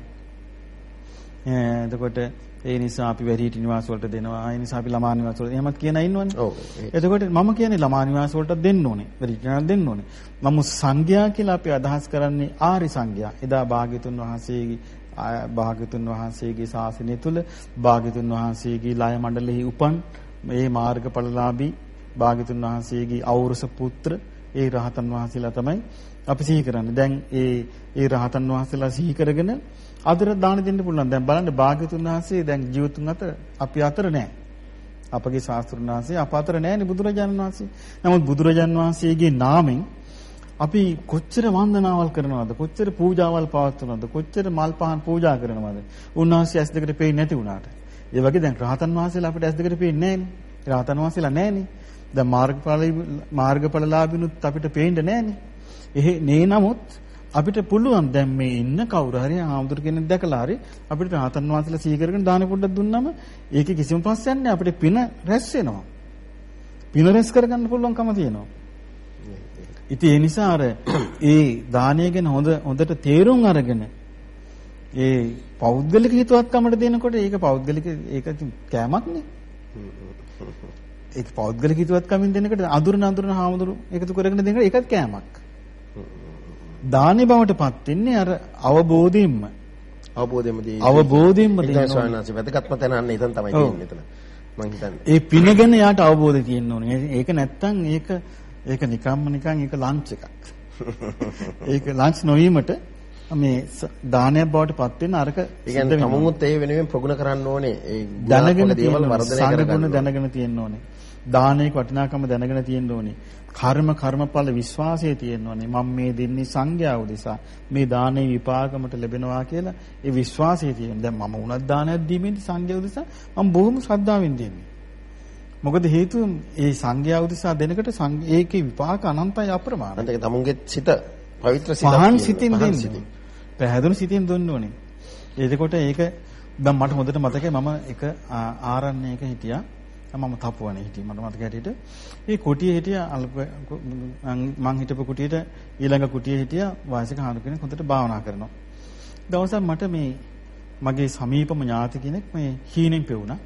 එතකොට ඒ නිසා අපි වැඩිහිටි නිවාස වලට දෙනවා. ඒ නිසා අපි ළමා නිවාස වලට එහෙමත් කියන ඉන්නවනේ. ඔව්. එතකොට මම කියන්නේ ළමා නිවාස වලට දෙන්න ඕනේ. වැඩිහිටියන්ට දෙන්න ඕනේ. නමුත් සංඝයා කියලා අපි අදහස් කරන්නේ ආරි සංඝයා. එදා භාග්‍යතුන් වහන්සේගේ භාග්‍යතුන් වහන්සේගේ ශාසනය තුල භාග්‍යතුන් වහන්සේගේ ලය මණ්ඩලෙහි උපන් මේ මාර්ගඵලලාභී භාග්‍යතුන් වහන්සේගේ ඖරස පුත්‍ර ඒ රහතන් වහන්සේලා තමයි අපි සිහි කරන්නේ. දැන් ඒ ඒ රහතන් වහන්සේලා සිහි කරගෙන අදට දාන දෙන්න පුළුවන්. දැන් බලන්න භාග්‍යතුන් වහන්සේ දැන් ජීවතුන් අතර අපි අතර නැහැ. අපගේ ශාස්ත්‍රුන් වහන්සේ අප අතර නැහැනේ බුදුරජාණන් වහන්සේ. නමුත් බුදුරජාණන් වහන්සේගේ නාමෙන් අපි කොච්චර වන්දනාවල් කරනවද කොච්චර පූජාවල් පවත්වනවද කොච්චර මල් පහන් පූජා කරනවද උන්වහන්සේ ඇස් දෙකට පේන්නේ නැති වුණාට ඒ වගේ දැන් රහතන් වහන්සේලා අපිට ඇස් දෙකට පේන්නේ නැහැනේ රහතන් වහන්සේලා නැහැනේ දැන් මාර්ගඵල මාර්ගඵලලාභිනුත් අපිට පේන්නේ නැහැනේ. එහෙ නේ නමුත් අපිට පුළුවන් දැන් මේ ඉන්න කවුරු හරි ආමුදුර කෙනෙක් දැකලා හරි අපිට රහතන් වහන්සේලා සීය කරගෙන දාන පොඩ්ඩක් දුන්නම ඒකේ කිසිම පස්සයක් නැහැ. අපිට පින රැස් වෙනවා. පින රැස් කරගන්න පුළුවන්කම තියෙනවා. ඉතින් ඒ නිසා අර ඒ දානය ගැන හොඳ හොඳට තේරුම් අරගෙන ඒ පෞද්ගලික හිතවත්කමට දෙනකොට ඒක පෞද්ගලික ඒක කෑමක්නේ. ඒක පෞද්ගලික හිතවත්කමින් දෙනකොට අඳුරන අඳුරන හාමුදුරු එකතු කරගෙන දෙනකොට ඒකත් කෑමක්. දානේ බවටපත් වෙන්නේ අර අවබෝධයෙන්ම. අවබෝධයෙන්ම දී. අවබෝධයෙන්ම දෙනවා. ස්වාමීන් වහන්සේ වැදගත්ම තැන අන්න එතන තමයි තියෙන්නේ එතන. මම හිතන්නේ. ඒ පින ගැන යාට අවබෝධය තියෙන්න ඕනේ. ඒක නැත්තම් ඒක ඒක නිකම්ම නිකන් ඒක ලන්ච් එකක්. [LAUGHS] ඒක ලන්ච් නොවීමට මේ දානයක් බවට පත් වෙන අරක කියන්නේ තමුමුත් ඒ වෙනුවෙන් ප්‍රගුණ කරන්න ඕනේ. ඒ දැනගෙන දේවල් වර්ධනය කරගන්න. දැනගෙන තියෙන්න ඕනේ. දානයක වටිනාකම දැනගෙන තියෙන්න ඕනේ. කර්ම කර්මඵල විශ්වාසය තියෙන්න ඕනේ. මම මේ දෙන්නේ සංඥා උදෙසා මේ දානේ විපාකමට ලැබෙනවා කියලා ඒ විශ්වාසය තියෙන්න. දැන් මම උනත් දානයක් දීමේදී සංඥා උදෙසා මම බොහොම ශ්‍රද්ධාවෙන් දෙන්නේ. මොකද හේතුව ඒ සංඥා උදෙසා දෙනකොට ඒකේ විපාක අනන්තයි අප්‍රමාණයි. අන්තික තමුන්ගේ සිත පවිත්‍ර සිතක් පහන් සිතින් දෙන්න. පැහැදුණු සිතින් දුන්න ඕනේ. එතකොට ඒක දැන් මට හොඳට මතකයි මම එක ආරණ්‍යයක හිටියා. මම තපුවනේ හිටියේ මට මතක හැටියට. ඒ කුටියේ හිටියා අල්ප මං හිටපු කුටියට ඊළඟ කුටියේ හිටියා වයසක හාරු කෙනෙක් හොඳට භාවනා කරනවා. දවසක් මට මේ මගේ සමීපම ඥාති කෙනෙක් මේ හීනෙන් පෙවුණා.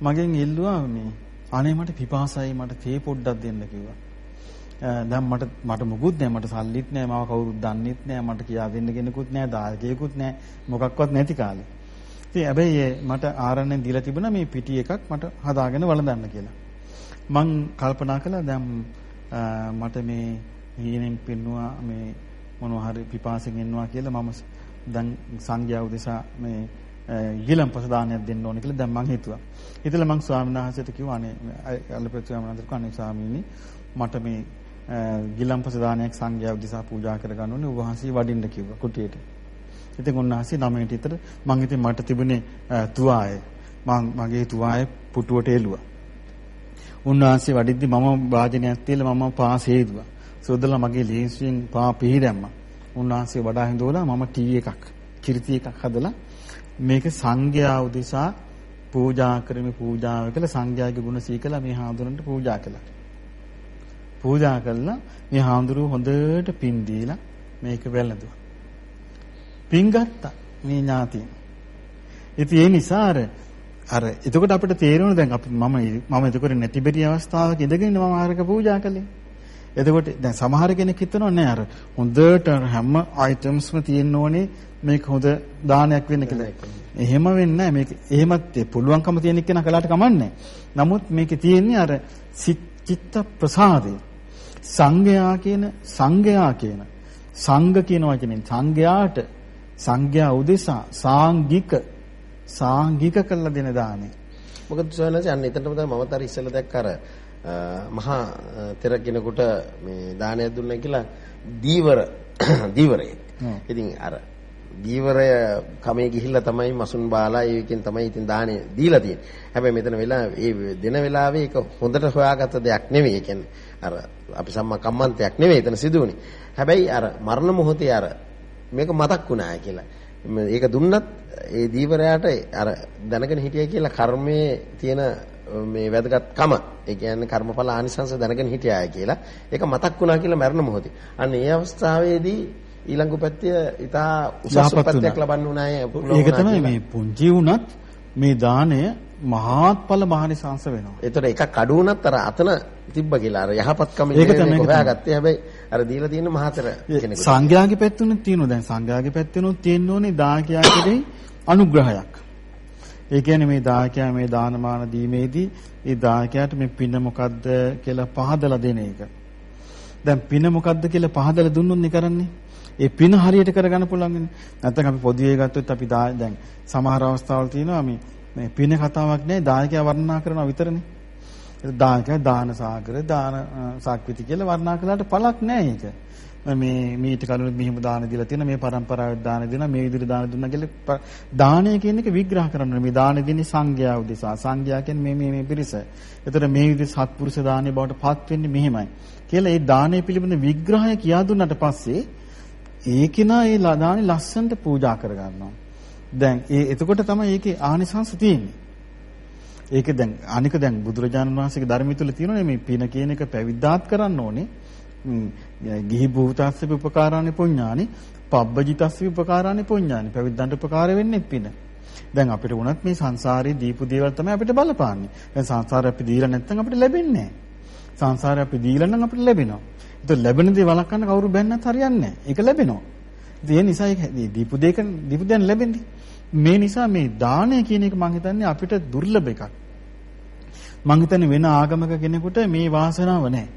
මගෙන් ඉල්ලුවා මේ අනේ මට පිපාසයි මට තේ පොඩ්ඩක් දෙන්න කිව්වා. දැන් මට මට මුකුත් නැහැ මට සල්ලිත් නැහැ මාව කවුරුත් දන්නෙත් නැහැ මට කියා දෙන්න කෙනෙකුත් නැහැ දායකයෙකුත් නැහැ මොකක්වත් නැති කාලේ. ඉතින් හැබැයි මට ආරණ්‍යෙන් දීලා තිබුණා මේ පිටි එකක් මට හදාගෙන වළඳන්න කියලා. මං කල්පනා කළා දැන් මට මේ හීනෙන් පින්නුවා මේ මොනවා හරි පිපාසෙන් ඉන්නවා කියලා මම දැන් සංඝයා උදෙසා මේ ඊළම්පස දානයක් දෙන්න ඕනේ කියලා දැන් මං හිතුවා. හිතලා මං ස්වාමීන් වහන්සේට කිව්වා අනේ අල්පපති ස්වාමීන් වහන්සේට අනේ ස්වාමීනි මට මේ ගිලම්පස දානයක් සංඝයා උදෙසා පූජා කරගන්න ඕනේ. ඔබ වහන්සේ වඩින්න කිව්වා කුටියට. ඉතින් උන්වහන්සේ 9ට විතර මං ඉතින් මට තිබුණේ තුවාය. මං මගේ තුවාය පුටුවට එළුවා. උන්වහන්සේ වඩිද්දි මම වාදනයක් තියලා මම පාස් හේදුවා. සෝදලා මගේ ලේන්සුවෙන් පා පිළිදැම්මා. උන්වහන්සේ වඩා හිඳවලා මම ටී එකක්, කිරිති එකක් හදලා මේක සංඝයා උදෙසා පූජා කරමි පූජාව කියලා සංඝයාගේ ගුණ සීකලා මේ හාමුදුරන්ට පූජා කළා. පූජා කළා මේ හාමුදුරුව හොඳට පින් දීලා මේක වැළඳුවා. පින් ගත්තා මේ ඥාතිය. ඉතින් ඒ නිසා අර අර එතකොට අපිට තේරෙනවා දැන් අපි මම මම එතකොට නැතිබෙරි අවස්ථාවක ඉඳගෙන මම ආරක පූජා කළේ. එතකොට දැන් සමහර කෙනෙක් හිතනවා නෑ අර හොඳට හැම අයිටම්ස්ම තියෙන්න ඕනේ මේක හොඳ දානයක් වෙන්න කියලා. එහෙම වෙන්නේ නැහැ. මේක එහෙමත් පුළුවන්කම තියෙන කෙනා කළාට කමන්නේ. නමුත් මේකේ තියෙන්නේ අර චිත්ත ප්‍රසාදේ. සංඝයා කියන සංඝයා කියන සංඝ කියන වචනෙන් සංඝයාට සංඝයා උදෙසා සාංගික සාංගික කළ දෙන දානේ. මොකද සෝනස අන්න එතනම තමයි මමත් අර ඉස්සෙල්ලා දැක්ක අර මහා තෙර කෙනෙකුට මේ දානයක් දුන්නා කියලා දීවර [CLEARS THROAT] දීවරේ. ඉතින් අර දීවරය කමේ ගිහිල්ලා තමයි මසුන් බාලා ඒකෙන් තමයි ඉතින් දානේ දීලා තියෙන්නේ. හැබැයි මෙතන වෙලා ඒ දෙන වෙලාවේ ඒක හොඳට හොයාගත්ත දෙයක් නෙවෙයි. ඒ කියන්නේ අර අපි සම්මා කම්මන්තයක් නෙවෙයි එතන සිදුවුනේ. හැබැයි අර මරණ මොහොතේ අර මේක මතක් වුණා කියලා. ඒක දුන්නත් ඒ දීවරයාට අර දැනගෙන හිටියයි කියලා කර්මයේ තියෙන මේ වැදගත්කම ඒ කියන්නේ කර්මඵල ආනිසංස දැනගෙන හිටියාය කියලා ඒක මතක් වුණා කියලා මරණ මොහොතේ. අන්න ඒ අවස්ථාවේදී ඊළඟ පැත්තේ ඊටා උසස් පැත්තක් ලබන්න උනාය. ඒක තමයි මේ පුංචි වුණත් මේ දාණය මහත්ඵල මහනිසංස වෙනවා. ඒතර එකක් අඩු වුණත් අර අතන තිබ්බ කියලා අර යහපත්කම නෙවෙයි හොයාගත්තේ. හැබැයි අර දීලා තියෙන මහතර කෙනෙකුට. සංඝයාගේ පැත්තෙනුත් තියෙනවා. දැන් සංඝයාගේ පැත්තෙනුත් තියෙන්න ඕනේ දායකයා කෙරෙහි අනුග්‍රහයක්. ඒ කියන්නේ මේ දායකයා මේ දානමාන දීමේදී ඒ දායකයාට මේ පින මොකද්ද කියලා පහදලා දෙන එක. දැන් පින මොකද්ද කියලා පහදලා දුන්නොත් නේ කරන්නේ. ඒ පින හරියට කරගන්න පුළුවන්. නැත්නම් අපි පොදුවේ ගත්තොත් අපි දැන් සමහර අවස්ථාවල තියෙනවා මේ පින කතාවක් නෑ දායකයා වර්ණනා කරනවා විතරනේ. දායකයා දාන සාගර දාන සාක්විති කියලා වර්ණනා කළාට පළක් නෑ ඒක. මේ මීට කලින් මෙහිම දාන දීලා තියෙන මේ પરම්පරාවට දාන දෙන මේ විදිහට දාන දුන්නා කියලා දානය කියන එක විග්‍රහ කරනවා මේ දාන දෙන්නේ සංඝයා උදෙසා සංඝයා කියන්නේ මේ මේ මේ පිරිස. එතකොට මේ විදිහට සත්පුරුෂ දානේ බවට පත් වෙන්නේ මෙහෙමයි. කියලා ඒ දානය පිළිබඳ විග්‍රහය කියා දුන්නාට පස්සේ ඒ කෙනා ඒ දානේ ලස්සනට පූජා කරගන්නවා. දැන් ඒ එතකොට තමයි ඒකේ ආනිසංස තියෙන්නේ. ඒක දැන් අනික දැන් බුදුරජාණන් වහන්සේගේ ධර්මය තුල තියෙනනේ මේ පින කියන එක පැවිද්දාත් කරන්න ඕනේ. ගිහි භූතස්ස උපකාරානි පුඤ්ඤානි පබ්බජිතස්ස උපකාරානි පුඤ්ඤානි පැවිද්දන්ට උපකාර වෙන්නේ පින. දැන් අපිට වුණත් මේ සංසාරේ දීපු දේවල් තමයි අපිට බලපාන්නේ. දැන් සංසාරේ අපි දීලා නැත්නම් අපිට ලැබෙන්නේ නැහැ. සංසාරේ අපි දීලා නම් අපිට ලැබෙනවා. ඒක ලැබෙන දේ වළක්වන්න කවුරු බැන්නත් හරියන්නේ නැහැ. ඒක ලැබෙනවා. ඒ නිසා ඒක දීපු දෙයක දීපු දෙයක් ලැබෙන්නේ. මේ නිසා මේ දානය කියන එක මම හිතන්නේ අපිට දුර්ලභ එකක්. මම හිතන්නේ වෙන ආගමක කෙනෙකුට මේ වාසනාව නැහැ.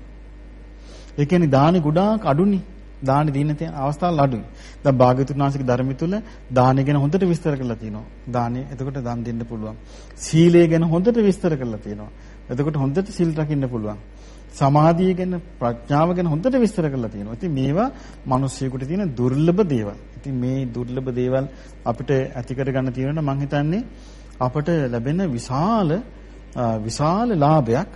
ඒ කියන්නේ දානි ගොඩාක් අඩුනේ. දානි දින තියෙන අවස්ථාවල් අඩුයි. දැන් භාග්‍යතුන් වහන්සේගේ ධර්මය තුල දානි ගැන හොඳට විස්තර කරලා තියෙනවා. දානි එතකොට දන් දෙන්න පුළුවන්. සීලය ගැන හොඳට විස්තර කරලා තියෙනවා. එතකොට හොඳට සිල් රකින්න පුළුවන්. සමාධිය ගැන ප්‍රඥාව ගැන හොඳට විස්තර කරලා තියෙනවා. ඉතින් මේවා මිනිස්සුයෙකුට තියෙන දුර්ලභ දේවල්. ඉතින් මේ දුර්ලභ දේවල් අපිට ඇති කරගන්න තියෙනවා මම හිතන්නේ අපට ලැබෙන විශාල විශාල ලාභයක්.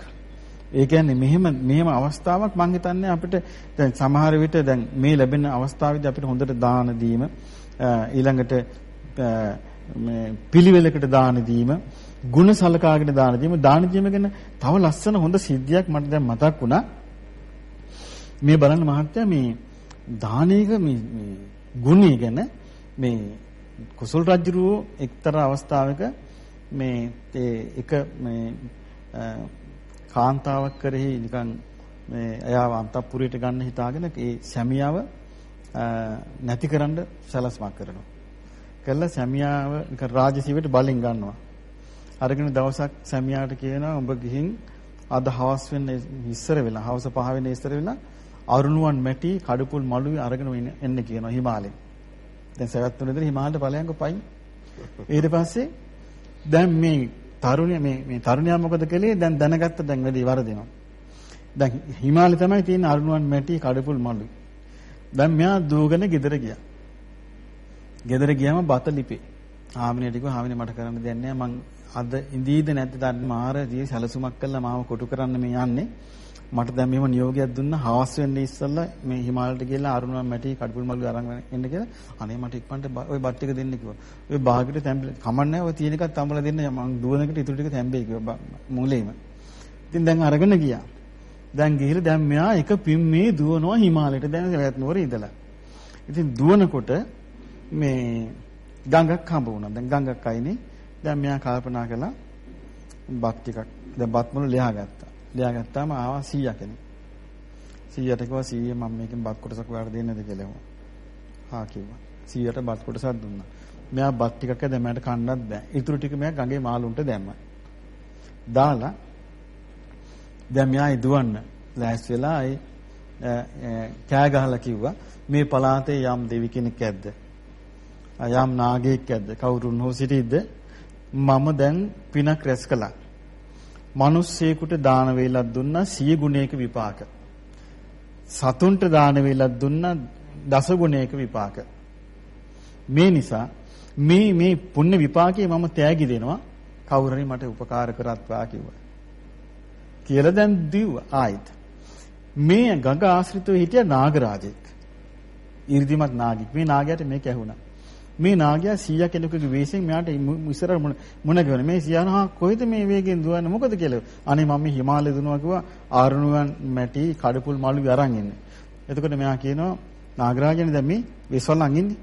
ඒ කියන්නේ මෙහෙම මෙහෙම අවස්ථාවක් මම හිතන්නේ අපිට දැන් සමහර විට දැන් මේ ලැබෙන අවස්ථාවේදී අපිට හොඳට දාන දීම ඊළඟට මේ පිළිවෙලකට දාන දීම ಗುಣ සලකාගෙන දාන දීම දාන දීම ගැන තව ලස්සන හොඳ සිද්ධියක් මට දැන් මතක් වුණා මේ බලන්න මහත්තයා මේ දානයක මේ මේ ගුණය ගැන මේ කුසල් රජුරෝ එක්තරා අවස්ථාවක මේ එක මේ කාන්තාවක් කරෙහි නිකන් මේ එයාව අන්තපුරයට ගන්න හිතාගෙන ඒ සැමියාව නැතිකරන්න සැලැස්මක් කරනවා. කළා සැමියාව නිකන් රාජසීවයට බලෙන් ගන්නවා. අරගෙන දවසක් සැමියාට කියනවා උඹ ගිහින් අද හවස් වෙන්න ඉස්සර වෙලා හවස පහ වෙන්න ඉස්සර වෙලා අරුණුවන් මැටි කඩපුල් මළුවේ අරගෙන එන්න කියනවා හිමාලයෙන්. දැන් සවැත් තුනේදී හිමාලයට ඵලයන්ක පයින්. ඊට පස්සේ දැන් මේ තරුණිය මේ මේ තරුණියා මොකද කළේ? දැන් දැනගත්ත දැන් වැඩි වරදිනවා. දැන් හිමාලය තමයි තියෙන අරුණුවන් මැටි කඩපුල් මළුවේ. දැන් මෙයා දූගෙන ගෙදර ගියා. ගෙදර ගියාම බත ලිපේ. ආමිනියට කිව්වා ආමිනිය මට කරන්න දෙයක් නැහැ මං අද ඉඳීද නැද්ද දන්නේ මාරදී සැලසුමක් කළා මාව කොටු කරන්න මේ යන්නේ මට දැන් මෙහෙම නියෝගයක් දුන්නා හවස් වෙන්න ඉස්සෙල්ලා මේ හිමාලයට ගිහලා අරුණම් මැටි කඩපුල් මල්ලු අරන් එන්න කියලා අනේ මට ඉක්මනට ওই බත් ටික දෙන්න කිව්වා. ඔය බාගෙට තැම්බල කමන්නේ ඔය තියෙන එකක් තම්බලා දෙන්න මං දුවනකට ඉතුරු ටික තැම්බේ කිව්වා මුලේම. ඉතින් දැන් අරගෙන ගියා. දැන් ගිහිල්ලා දැන් මෙයා එක පිම්මේ දුවනවා හිමාලයට දැන් වැත් නුවර ඉඳලා. ඉතින් දුවනකොට මේ ගඟක් හම්බ වුණා. දැන් ගඟක් අයිනේ. දැන් මෙයා කල්පනා කළා බත් ටිකක් දැන් බත් මුල ලියා ගත්තා. ලියා ගත්තාම ආවා 100 කෙනෙක්. 100ට කිව්වා 100 මම මේකෙන් බත් කොටසක් ඔයාලට දෙන්නද කියලා. හා කිව්වා. 100ට බත් කොටසක් දුන්නා. මෙයා බත් ටිකක් දැන් මට කන්නත් බෑ. ඊටු ටික මෙයා ගඟේ මාළුන්ට දැම්මා. දාලා දැන් මෙයා ඉදුවන්න ලෑස්ති වෙලා අයි කෑ ගහලා කිව්වා මේ පලාතේ යම් දෙවි කෙනෙක් ඇද්ද? යම් නාගයෙක් ඇද්ද? කවුරුන් හෝ සිටීද? මම දැන් පිනක් රැස් කළා. මිනිස්සෙකුට දාන වේලක් දුන්නා සිය ගුණයක විපාක. සතුන්ට දාන වේලක් දුන්නා දස ගුණයක විපාක. මේ නිසා මේ මේ පුණ්‍ය විපාකයේ මම තෑගි දෙනවා කවුරු හරි මට උපකාර කරත්වා කිව්වා. කියලා දැන් දිව්වා ආයිත්. මේ ගඟ ආශ්‍රිතව හිටිය නාගරාජෙක්. 이르දිමත් නාගික්. මේ නාගයාට මේක ඇහුණා. මේ නාගයා 100 කෙනෙකුගේ වෙස්යෙන් මෙයාට ඉස්සර මුණ ගැහුණා. මේ සියානහා කොහෙද මේ වේගෙන් දුවන්නේ මොකද කියලා. අනේ මම හිමාලය දුනවා කිව්වා ආරුණුවන් මැටි කඩපුල් මලු අරන් ඉන්නේ. එතකොට මෙයා කියනවා නාගරාජනේ දැන් මේ වෙස්වල ළඟ ඉන්නේ.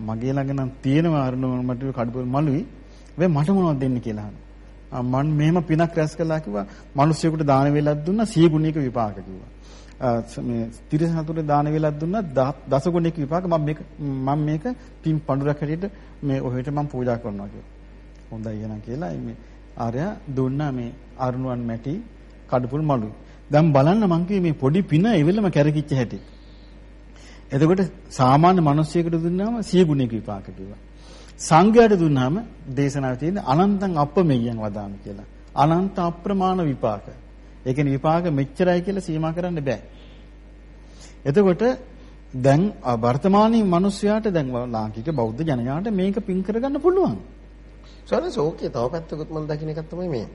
මගේ ළඟ නම් තියෙනවා ආරුණුවන් මැටි කඩපුල් මලුයි. වෙයි මට මොනවද දෙන්න කියලා අහනවා. මම මෙහෙම පිනක් රැස් කළා කිව්වා. මිනිස්සුයෙකුට දාන වේලක් දුන්නා සිය ගුණයක විපාක කිව්වා. මේ තිරසතුට දාන වේලක් දුන්නා දස ගුණයක විපාක මම මේක මම මේක පින් පඳුරක් හැටියට මේ ඔහෙට මම පූජා කරනවා කියලා. හොඳයි එහෙනම් කියලා මේ ආර්යා දුන්නා මේ අරුණුවන් මැටි කඩපුල් මලුයි. දැන් බලන්න මං මේ පොඩි පින එවෙලම කැරකිච්ච හැටි. එතකොට සාමාන්‍ය මිනිස්සෙකුට දුන්නාම සිය ගුණයක විපාක කිව්වා. සංඝයාට දුන්නාම දේශනාවේ තියෙන අනන්තං අප්පමෙය්‍යං වදාමි කියලා. අනන්ත අප්‍රමාණ විපාක. ඒ කියන්නේ විපාක මෙච්චරයි කියලා සීමා කරන්න බෑ. එතකොට දැන් වර්තමානයේ මිනිස්යාට දැන් ලාංකික බෞද්ධ ජනයාට මේක පින් කරගන්න පුළුවන්. සෝනස් ඕකේ තව පැත්තකුත් මම දකින්න එකක් තමයි මේ.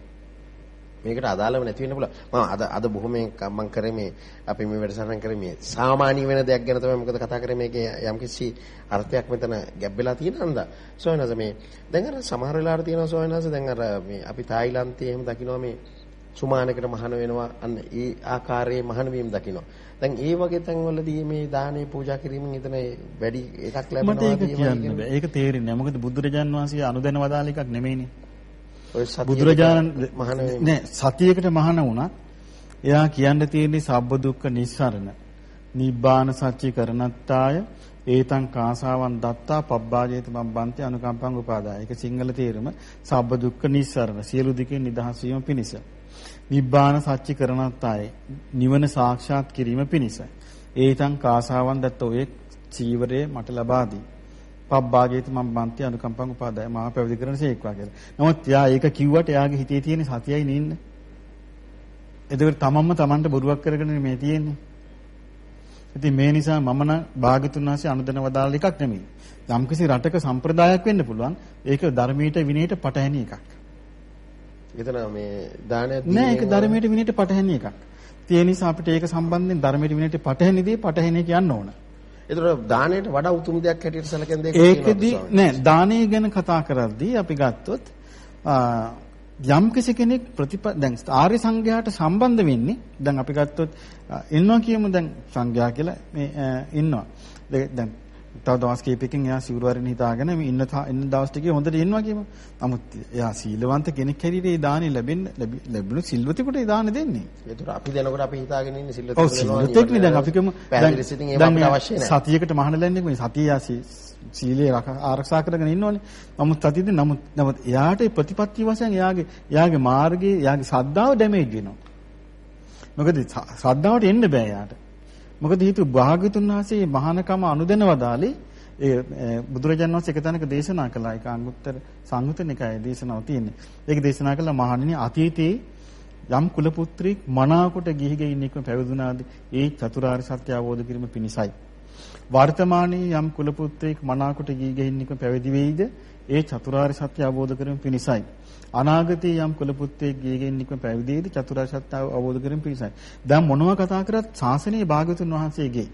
මේකට අදාළව නැති වෙන්න පුළුවන්. මම අද අද බොහොමයෙන් මම කරේ මේ අපි මේ වැඩසටහන කරේ මේ සාමාන්‍ය වෙන දෙයක් ගැන තමයි මොකද කතා කරේ මේකේ යම්කිසි අර්ථයක් මෙතන ගැබ් වෙලා තියෙන හන්දා. සෝනස් මේ දැන් අර සමහර වෙලාවට තියෙනවා සෝනස් දැන් අර මේ අපි තායිලන්තයේ එහෙම දකිනවා මේ සුමානකට මහාන වෙනවා අන්න ඒ ආකාරයේ මහාන වීම දකිනවා. දැන් ඒ වගේ තැන්වලදී මේ දානේ පූජා කිරීමෙන් එතන වැඩි එකක් ලැබෙනවා කියන්න. ඒක තේරෙන්නේ නැහැ. මොකද බුදුරජාන් වහන්සේ අනුදැන වදාළ එකක් නෙමෙයිනේ. ඔය සතිය බුදුරජාණන් මහාන නෑ සතියකට මහාන වුණා. එයා කියන්න තියෙන්නේ සබ්බ දුක්ඛ නිස්සරණ. නිබ්බාන සත්‍ය කරණත්තාය ඒතං කාසාවන් දත්තා පබ්බාජේත මබ්බන්ති අනුකම්පං උපාදාය. ඒක සිංහල තේරුම සබ්බ දුක්ඛ නිස්සරණ. සියලු දුකින් නිදහස් වීම පිණිස. නිබ්බාන සත්‍ය කරණත්තාය. නිවන සාක්ෂාත් කිරීම පිණිස. ඒතං කාසාවන් දත්ත ඔය චීවරය මට ලබා දී. පබ්බාජේත මබ්බන්ති අනුකම්පං උපාදාය. මා පැවිදි කරන සේක්වා කියලා. නමුත් එයා ඒක කිව්වට එයාගේ හිතේ තියෙන සතියයි නින්නේ. එතකොට තමන්ම තමන්ට බොරුවක් කරගෙන මේ තියෙන්නේ. ඉතින් මේ නිසා මම නම් භාග්‍යතුන් වහන්සේ අනුදැන වදාළ එකක් නෙමෙයි. යම්කිසි රටක සම්ප්‍රදායක් වෙන්න පුළුවන්. ඒක ධර්මීයට විනයට පටහැනි එකක්. එතන මේ දානය නෑ ඒක ධර්මයට විනයට පටහැනි එකක්. ඒ නිසා අපිට ඒක සම්බන්ධයෙන් ධර්මයට විනයට පටහැනි දේ පටහැනි කියන්න ඕන. ඒතර දාණයට වඩා උතුම් දෙයක් හැටියට සැලකෙන දෙයක් ඒකෙදි නෑ දානය ගැන කතා කරද්දී අපි ගත්තොත් යම් කෙනෙක් ප්‍රතිප දැන් ආර්ය සංඝයාට සම්බන්ධ වෙන්නේ දැන් අපි ගත්තොත් ඉන්නවා කියමු දැන් සංඝයා කියලා මේ ඉන්නවා. දැන් තව දවස් කීපයකින් එයා සිවුරුවරින් හිතාගෙන මේ ඉන්න ඉන්න දවස් ටිකේ හොඳට ඉන්නවා කියමු. නමුත් එයා සීලවන්ත කෙනෙක් හැටියට ඒ දානෙ ලැබෙන්න ලැබුණු සිල්වතෙකුට ඒ දානෙ දෙන්නේ. ඒතර අපි දෙනකොට අපි හිතාගෙන ඉන්නේ සිල්වතෙක් ඔව් සිල්වතෙක් නේ දැන් අපි කියමු නැහැ. සතියකට මහාන ලැන්නේ මේ සතිය යා සීලේ ආරක්ෂා කරගෙන ඉන්නෝනේ. නමුත් සතියද නමුත් නමුත් එයාට ප්‍රතිපත්ති වශයෙන් එයාගේ එයාගේ මාර්ගයේ එයාගේ සද්ධාව ඩැමේජ් වෙනවා. මොකද ශ්‍රද්ධාවට එන්න බෑ යාට. මොකද හේතුව භාග්‍යතුන් වහන්සේ මහානකම අනුදැන වදාලේ ඒ බුදුරජාණන් වහන්සේ එක තැනක දේශනා කළා ඒක අංගුත්තර සංයුත නිකායේ දේශනාව තියෙන්නේ. ඒක දේශනා කළා මහණෙනි අතීතේ යම් කුල පුත්‍රයෙක් මනාකොට ගිහි ගෙයින් එක්ම පැවිදුණාද ඒ චතුරාර්ය සත්‍ය අවබෝධ කිරීම පිණිසයි. වර්තමානයේ යම් කුල පුත්‍රයෙක් මනාකොට ගිහි ගෙයින් එක්ම පැවිදි වෙයිද ඒ චතුරාර්ය සත්‍ය අවබෝධ කිරීම පිණිසයි. අනාගතයේ යම් කුල පුත්‍රයෙක් ගියගෙන් නිකම පැවිදිද චතුරාර්ය සත්‍ය අවබෝධ කරගෙන පිණිසයි. දැන් මොනවා කතා කරත් ශාසනයේ භාගතුන් වහන්සේගේ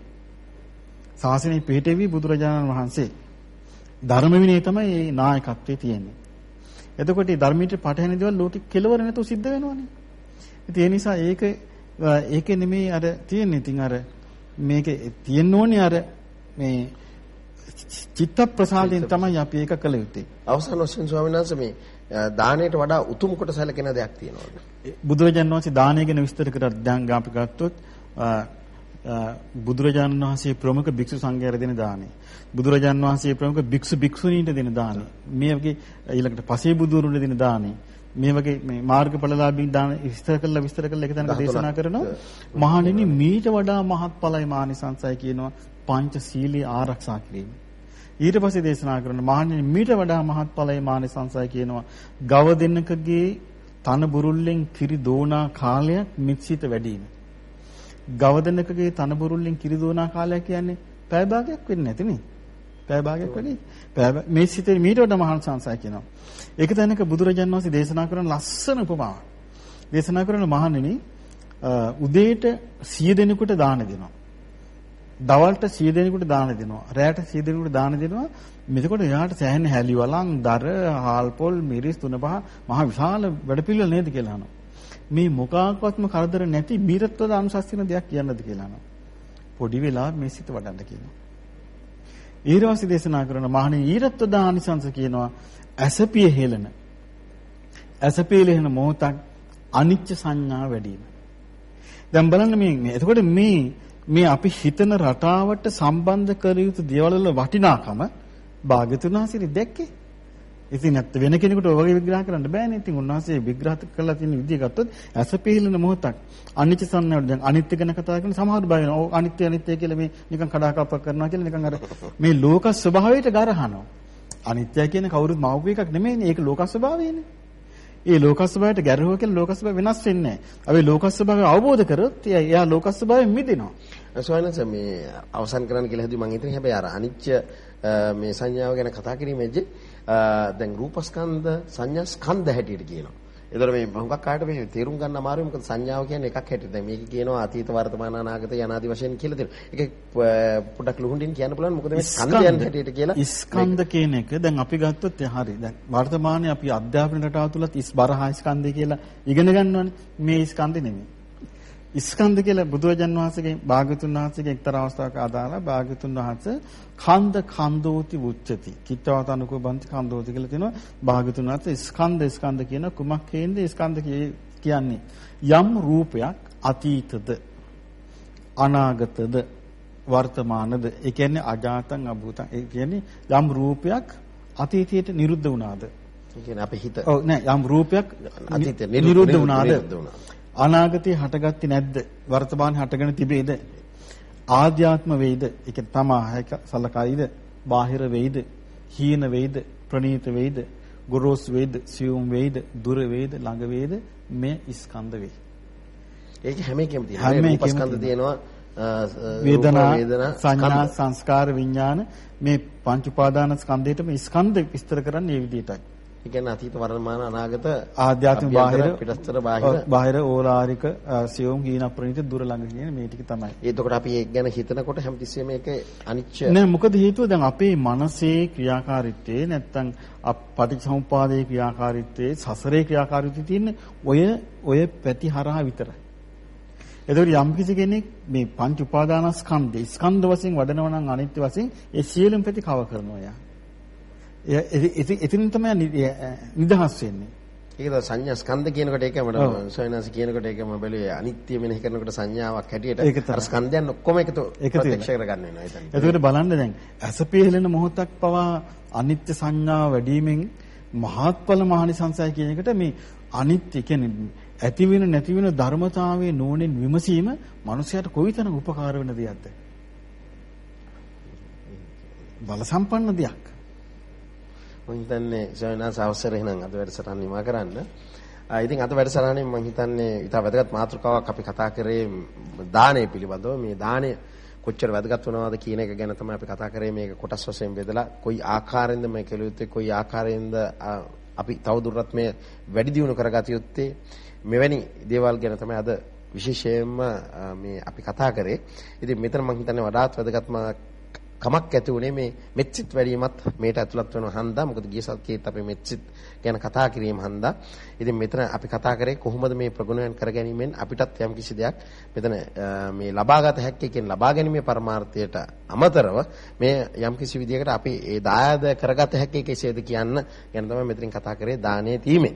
ශාසනයේ පිහිටෙවි බුදුරජාණන් වහන්සේ ධර්ම විනය තමයි මේ නායකත්වයේ තියෙන්නේ. එතකොට මේ ධර්මීට පටහැනි දේවල් ලෝකෙ කෙලවර නැතුව සිද්ධ වෙනවනේ. ඉතින් ඒ නිසා ඒක ඒකේ නෙමෙයි අර තියෙන්නේ. ඉතින් අර මේකේ තියෙන්න ඕනේ අර මේ චිත්ත ප්‍රසාදයෙන් තමයි අපි ඒක කළ යුත්තේ. අවසාන වශයෙන් ස්වාමීන් වහන්සේ මේ දාණයට වඩා උතුම් කොට සැලකෙන දෙයක් තියෙනවා. බුදුරජාණන් වහන්සේ දානය ගැන විස්තර කරලා දැන් අපි ගත්තොත් බුදුරජාණන් වහන්සේ ප්‍රමුඛ භික්ෂු සංඝයාට දෙන දානි. බුදුරජාණන් වහන්සේ ප්‍රමුඛ භික්ෂු භික්ෂුණීන්ට දෙන දානි. මේ වගේ ඊළඟට පසේ බුදුරුන්ට දෙන දානි. මේ වගේ මේ මාර්ගඵලලාභී දාන විස්තර කරලා විස්තර කරලා එක තැනක දේශනා කරනවා. මහණෙනි මීට වඩා මහත්ඵලයි මානිසංසයි කියනවා පංච සීලී ආරක්ෂා කිරීම. ඊට පස්සේ දේශනා කරන මහණෙනි මීට වඩා මහත්ඵලයි මානිසංසයි කියනවා ගව දෙන්නකගේ තන බුරුල්ලෙන් කිරි දෝනා කාලයක් මිත්සිත වැඩිම. ගව දෙන්නකගේ තන බුරුල්ලෙන් කිරි දෝනා කාලයක් කියන්නේ පැය භාගයක් වෙන්නේ නැතිනේ. පැය භාගයක් වැඩි. පැය මේ සිතේ මීට වඩා මහානිසංසයි කියනවා. ඒක තැනක බුදුරජාණන් වහන්සේ දේශනා කරන ලස්සන උපමාවක්. දේශනා කරන මහණෙනි උදේට 100 දෙනෙකුට දාන දෙනවා. දවල්ට 100 දෙනෙකුට දාන දෙනවා. රැයට 100 දෙනෙකුට දාන දෙනවා. මෙතකොට එයාට සෑහෙන හැලි වලං, දර, හාල් පොල්, මිරිස් තුන පහ මහ විශාල වැඩපිළිවෙල නේද කියලා අහනවා. මේ මොකාක්වත්ම කරදර නැති බීරත්වද අනුශාසන දෙයක් කියන්නද කියලා අහනවා. පොඩි වෙලා මේ සිත වඩන්න කියනවා. ඊරවාසි දේශනා කරන මහණේ ඊරත්ව දානිසංශ කියනවා ඇසපිය හෙලන. ඇසපිය හෙලන මොහොතක් අනිච්ච සංඥා වැඩි වීම. දැන් බලන්න මේ එතකොට මේ මේ අපි හිතන රටාවට සම්බන්ධ කර යුතු දේවල් වල වටිනාකම භාග්‍යතුන් වහන්සේ දැක්කේ. ඉතින් නැත්ත වෙන කෙනෙකුට ඔය වගේ විග්‍රහ කරන්න බෑනේ. ඉතින් උන්වහන්සේ විග්‍රහ කළා තියෙන විදිය ගත්තොත් ඇස පිළින මොහොතක් අනිත්‍ය සංඥාවට දැන් අනිත්‍ය ගැන කතා කරන සමහර බය වෙනවා. ඔව් අනිත්‍ය අනිත්‍ය කියලා මේ නිකන් කඩාකප්පක් කරනවා කියලා නිකන් අර මේ ලෝක ස්වභාවයට ගරහනවා. අනිත්‍ය කියන කවුරුත් මවපු එකක් නෙමෙයිනේ. ඒක ලෝක ස්වභාවයනේ. ඒ ලෝක ස්වභාවයට ගැරහුව කියලා ලෝක ස්වභාවය වෙනස් වෙන්නේ නැහැ. අපි ලෝක ස්වභාවය අවබෝධ කරොත් එයා ලෝක ස්වභාවයෙන් මිදෙනවා. සෝයනස මේ අවසන් කරන්න කියලා හිතුවේ මම හිතන්නේ හැබැයි අර අනිච්ච මේ සංඥාව ගැන කතා කිරීමේදී දැන් රූපස්කන්ධ සංඥා ස්කන්ධ හැටියට කියනවා. ඒතර මේ හුඟක් කාට මේ තේරුම් ගන්න අමාරුයි මොකද සංඥාව කියන්නේ එකක් හැටියට. දැන් මේක කියනවා අතීත වර්තමාන අනාගත යනාදි වශයෙන් කියලා දෙනවා. ඒක පොඩක් ලුහුඬින් කියන්න පුළුවන් මොකද මේ ස්කන්ධයන් හැටියට කියලා. ස්කන්ධ කියන එක දැන් අපි ගත්තොත් හරි. දැන් වර්තමානයේ අපි අධ්‍යාපන රටාව තුලත් ඉස් බරහා ස්කන්ධය කියලා ඉගෙන ගන්නවනේ. මේ ස්කන්ධ නෙමෙයි. ස්කන්ධ කියලා බුදුරජාන් වහන්සේගේ භාගතුන් වහන්සේගේ එක්තරා අවස්ථාවක අදාළා. භාගතුන් වහන්සේ කන්ද කන්දෝති උච්චති. කිත්තවත අනුකෝ බන්ති කන්දෝති කියලා තියෙනවා. භාගතුන් වහන්සේ ස්කන්ධ ස්කන්ධ කියන කුමක් හේඳ ස්කන්ධ කියන්නේ? යම් රූපයක් අතීතද අනාගතද වර්තමානද ඒ කියන්නේ අජාතං අභූතං ඒ කියන්නේ යම් රූපයක් අතීතයට නිරුද්ධ වුණාද? ඒ කියන්නේ අපේ හිත. ඔව් නෑ යම් රූපයක් අතීතයට නිරුද්ධ වුණාද අනාගතේ හටගත්තේ නැද්ද? වර්තමානයේ හටගෙන තිබේද? ආධ්‍යාත්ම වේද? ඒක තමා සලකයිද? බාහිර වේද? හීන වේද? ප්‍රනීත වේද? ගොරෝස් වේද? සියුම් වේද? දුර වේද? ළඟ වේද? මේ ස්කන්ධ වේ. ඒක හැම එකෙම තියෙනවා. හැම එකෙම ස්කන්ධ තියෙනවා. වේදනා සංඥා සංස්කාර විඥාන මේ පංච උපාදාන ස්කන්ධයට මේ ස්කන්ධ විස්තර කරන්නේ මේ විදිහටයි. ඒ කියන්නේ අතීත වර්තමාන අනාගත ආධ්‍යාත්මික බාහිර පිටස්තර බාහිර බාහිර ඕලාරික සියුම් හීන ප්‍රණීත දුර ළඟ කියන මේ ටික තමයි. එතකොට අපි ඒක ගැන හිතනකොට හැමතිස්සෙම මේක අනිච්ච නෑ මොකද හේතුව දැන් අපේ මනසේ ක්‍රියාකාරීත්වයේ නැත්තම් පටිච්චසමුපාදයේ ක්‍රියාකාරීත්වයේ සසරේ ක්‍රියාකාරීත්වයේ තියෙන ඔය ඔය පැති හරහා විතරයි. එතකොට යම් කිසි කෙනෙක් මේ පංච උපාදානස්කන්ධ ස්කන්ධ වශයෙන් වඩනවා නම් අනිත්‍ය වශයෙන් ඒ සියලුම පැති කව කරනවා යා. එතින් තමයි නිදහස් වෙන්නේ. ඒක තමයි සංඥා ස්කන්ධ කියනකොට ඒකම සොයනස කියනකොට ඒකම බැලුවේ අනිත්‍ය මෙනෙහි කරනකොට සංඥාවක් හැටියට අර ස්කන්ධයන් ඔක්කොම එකතු ප්‍රත්‍යක්ෂ කරගන්න වෙනවා එතන. එතකොට බලන්න දැන් ඇසපේලෙන මොහොතක් පවා අනිත්‍ය සංඥාව වැඩිවීමෙන් මහත්ඵල මහනිසංසය කියන එකට මේ අනිත්‍ය කියන්නේ ඇති වෙන නැති වෙන ධර්මතාවයේ නෝනෙන් විමසීම මනුස්සයාට කොයිතරම් උපකාර වෙන දෙයක්ද? බල සම්පන්න දෙයක්. මම හිතන්නේ සයනාස අවසර එහෙනම් අද වැඩසටහන නිමා කරන්න. ඉතින් අද වැඩසටහනේ මම හිතන්නේ ඉතා වැදගත් මාතෘකාවක් අපි කතා කරේ දානය පිළිබඳව. මේ දානය කොච්චර වැදගත් වෙනවද කියන එක ගැන තමයි අපි කතා කරේ මේක කොටස් වශයෙන් බෙදලා කොයි ආකාරයෙන්ද මේ කෙලෙුත්තේ කොයි ආකාරයෙන්ද අපි තවදුරටත් මේ වැඩි දියුණු කරගත යුත්තේ මෙවැනි දේවල් ගැන තමයි අද විශේෂයෙන්ම මේ අපි කතා කරේ. ඉතින් මෙතන මම හිතන්නේ වඩාත් වැදගත්ම කමක් ඇති උනේ මේ මෙත්සිට වැඩිමත් මේට ඇතුළත් වෙන හන්දා. මොකද ගිය සතියේත් අපි මෙත්සිට ගැන කතා කිරීම හන්දා. ඉතින් මෙතන අපි කතා කරේ කොහොමද මේ ප්‍රගුණයන් කරගැනීමෙන් අපිටත් යම් කිසි දෙයක් මෙතන මේ ලබාගත හැක්කේ කියන ලබා ගැනීමේ පරමාර්ථයට අමතරව මේ යම් කිසි විදියකට අපි ඒ දායාද කරගත හැක්කේ කෙසේද කියන්න ගැන තමයි මෙතනින් කතා කරේ දානේ තීමේ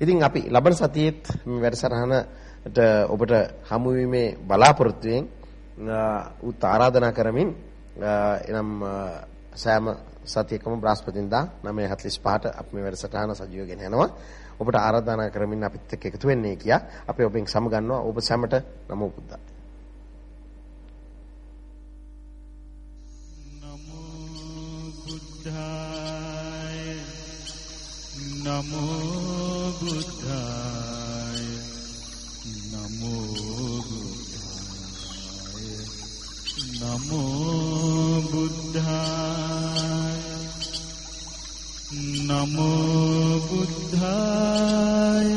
ඉතින් අපි ලබන සතියේත් මේ වැඩසටහනට ඔබට හමු වීමේ බලාපොරොත්තුවෙන් උත් ආරාධනා කරමින් එනම් සෑම සතියකම බ්‍රහස්පතින්දා 9:45ට අපි මේ වැඩසටහන සජීවගෙන යනවා. ඔබට ආරාධනා කරමින් අපිත් එක්ක එකතු වෙන්නේ කියා අපි ඔබෙන් සමගන්නවා. ඔබ සැමට නමෝ බුද්ධා. බුද්ධාය නමෝ බුද්ධාය නමෝ බුද්ධාය නමෝ බුද්ධාය නමෝ බුද්ධාය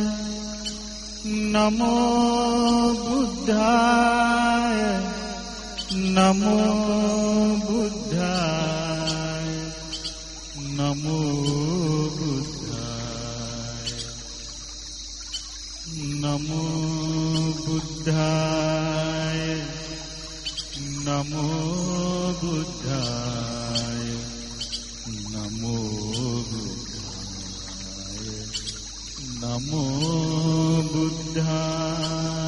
නමෝ බුද්ධාය නමෝ බුද්ධාය නමෝ බුද්ධාය නමෝ බුද්ධාය Namo Buddhaya Namo Buddhaya Namo Buddhaya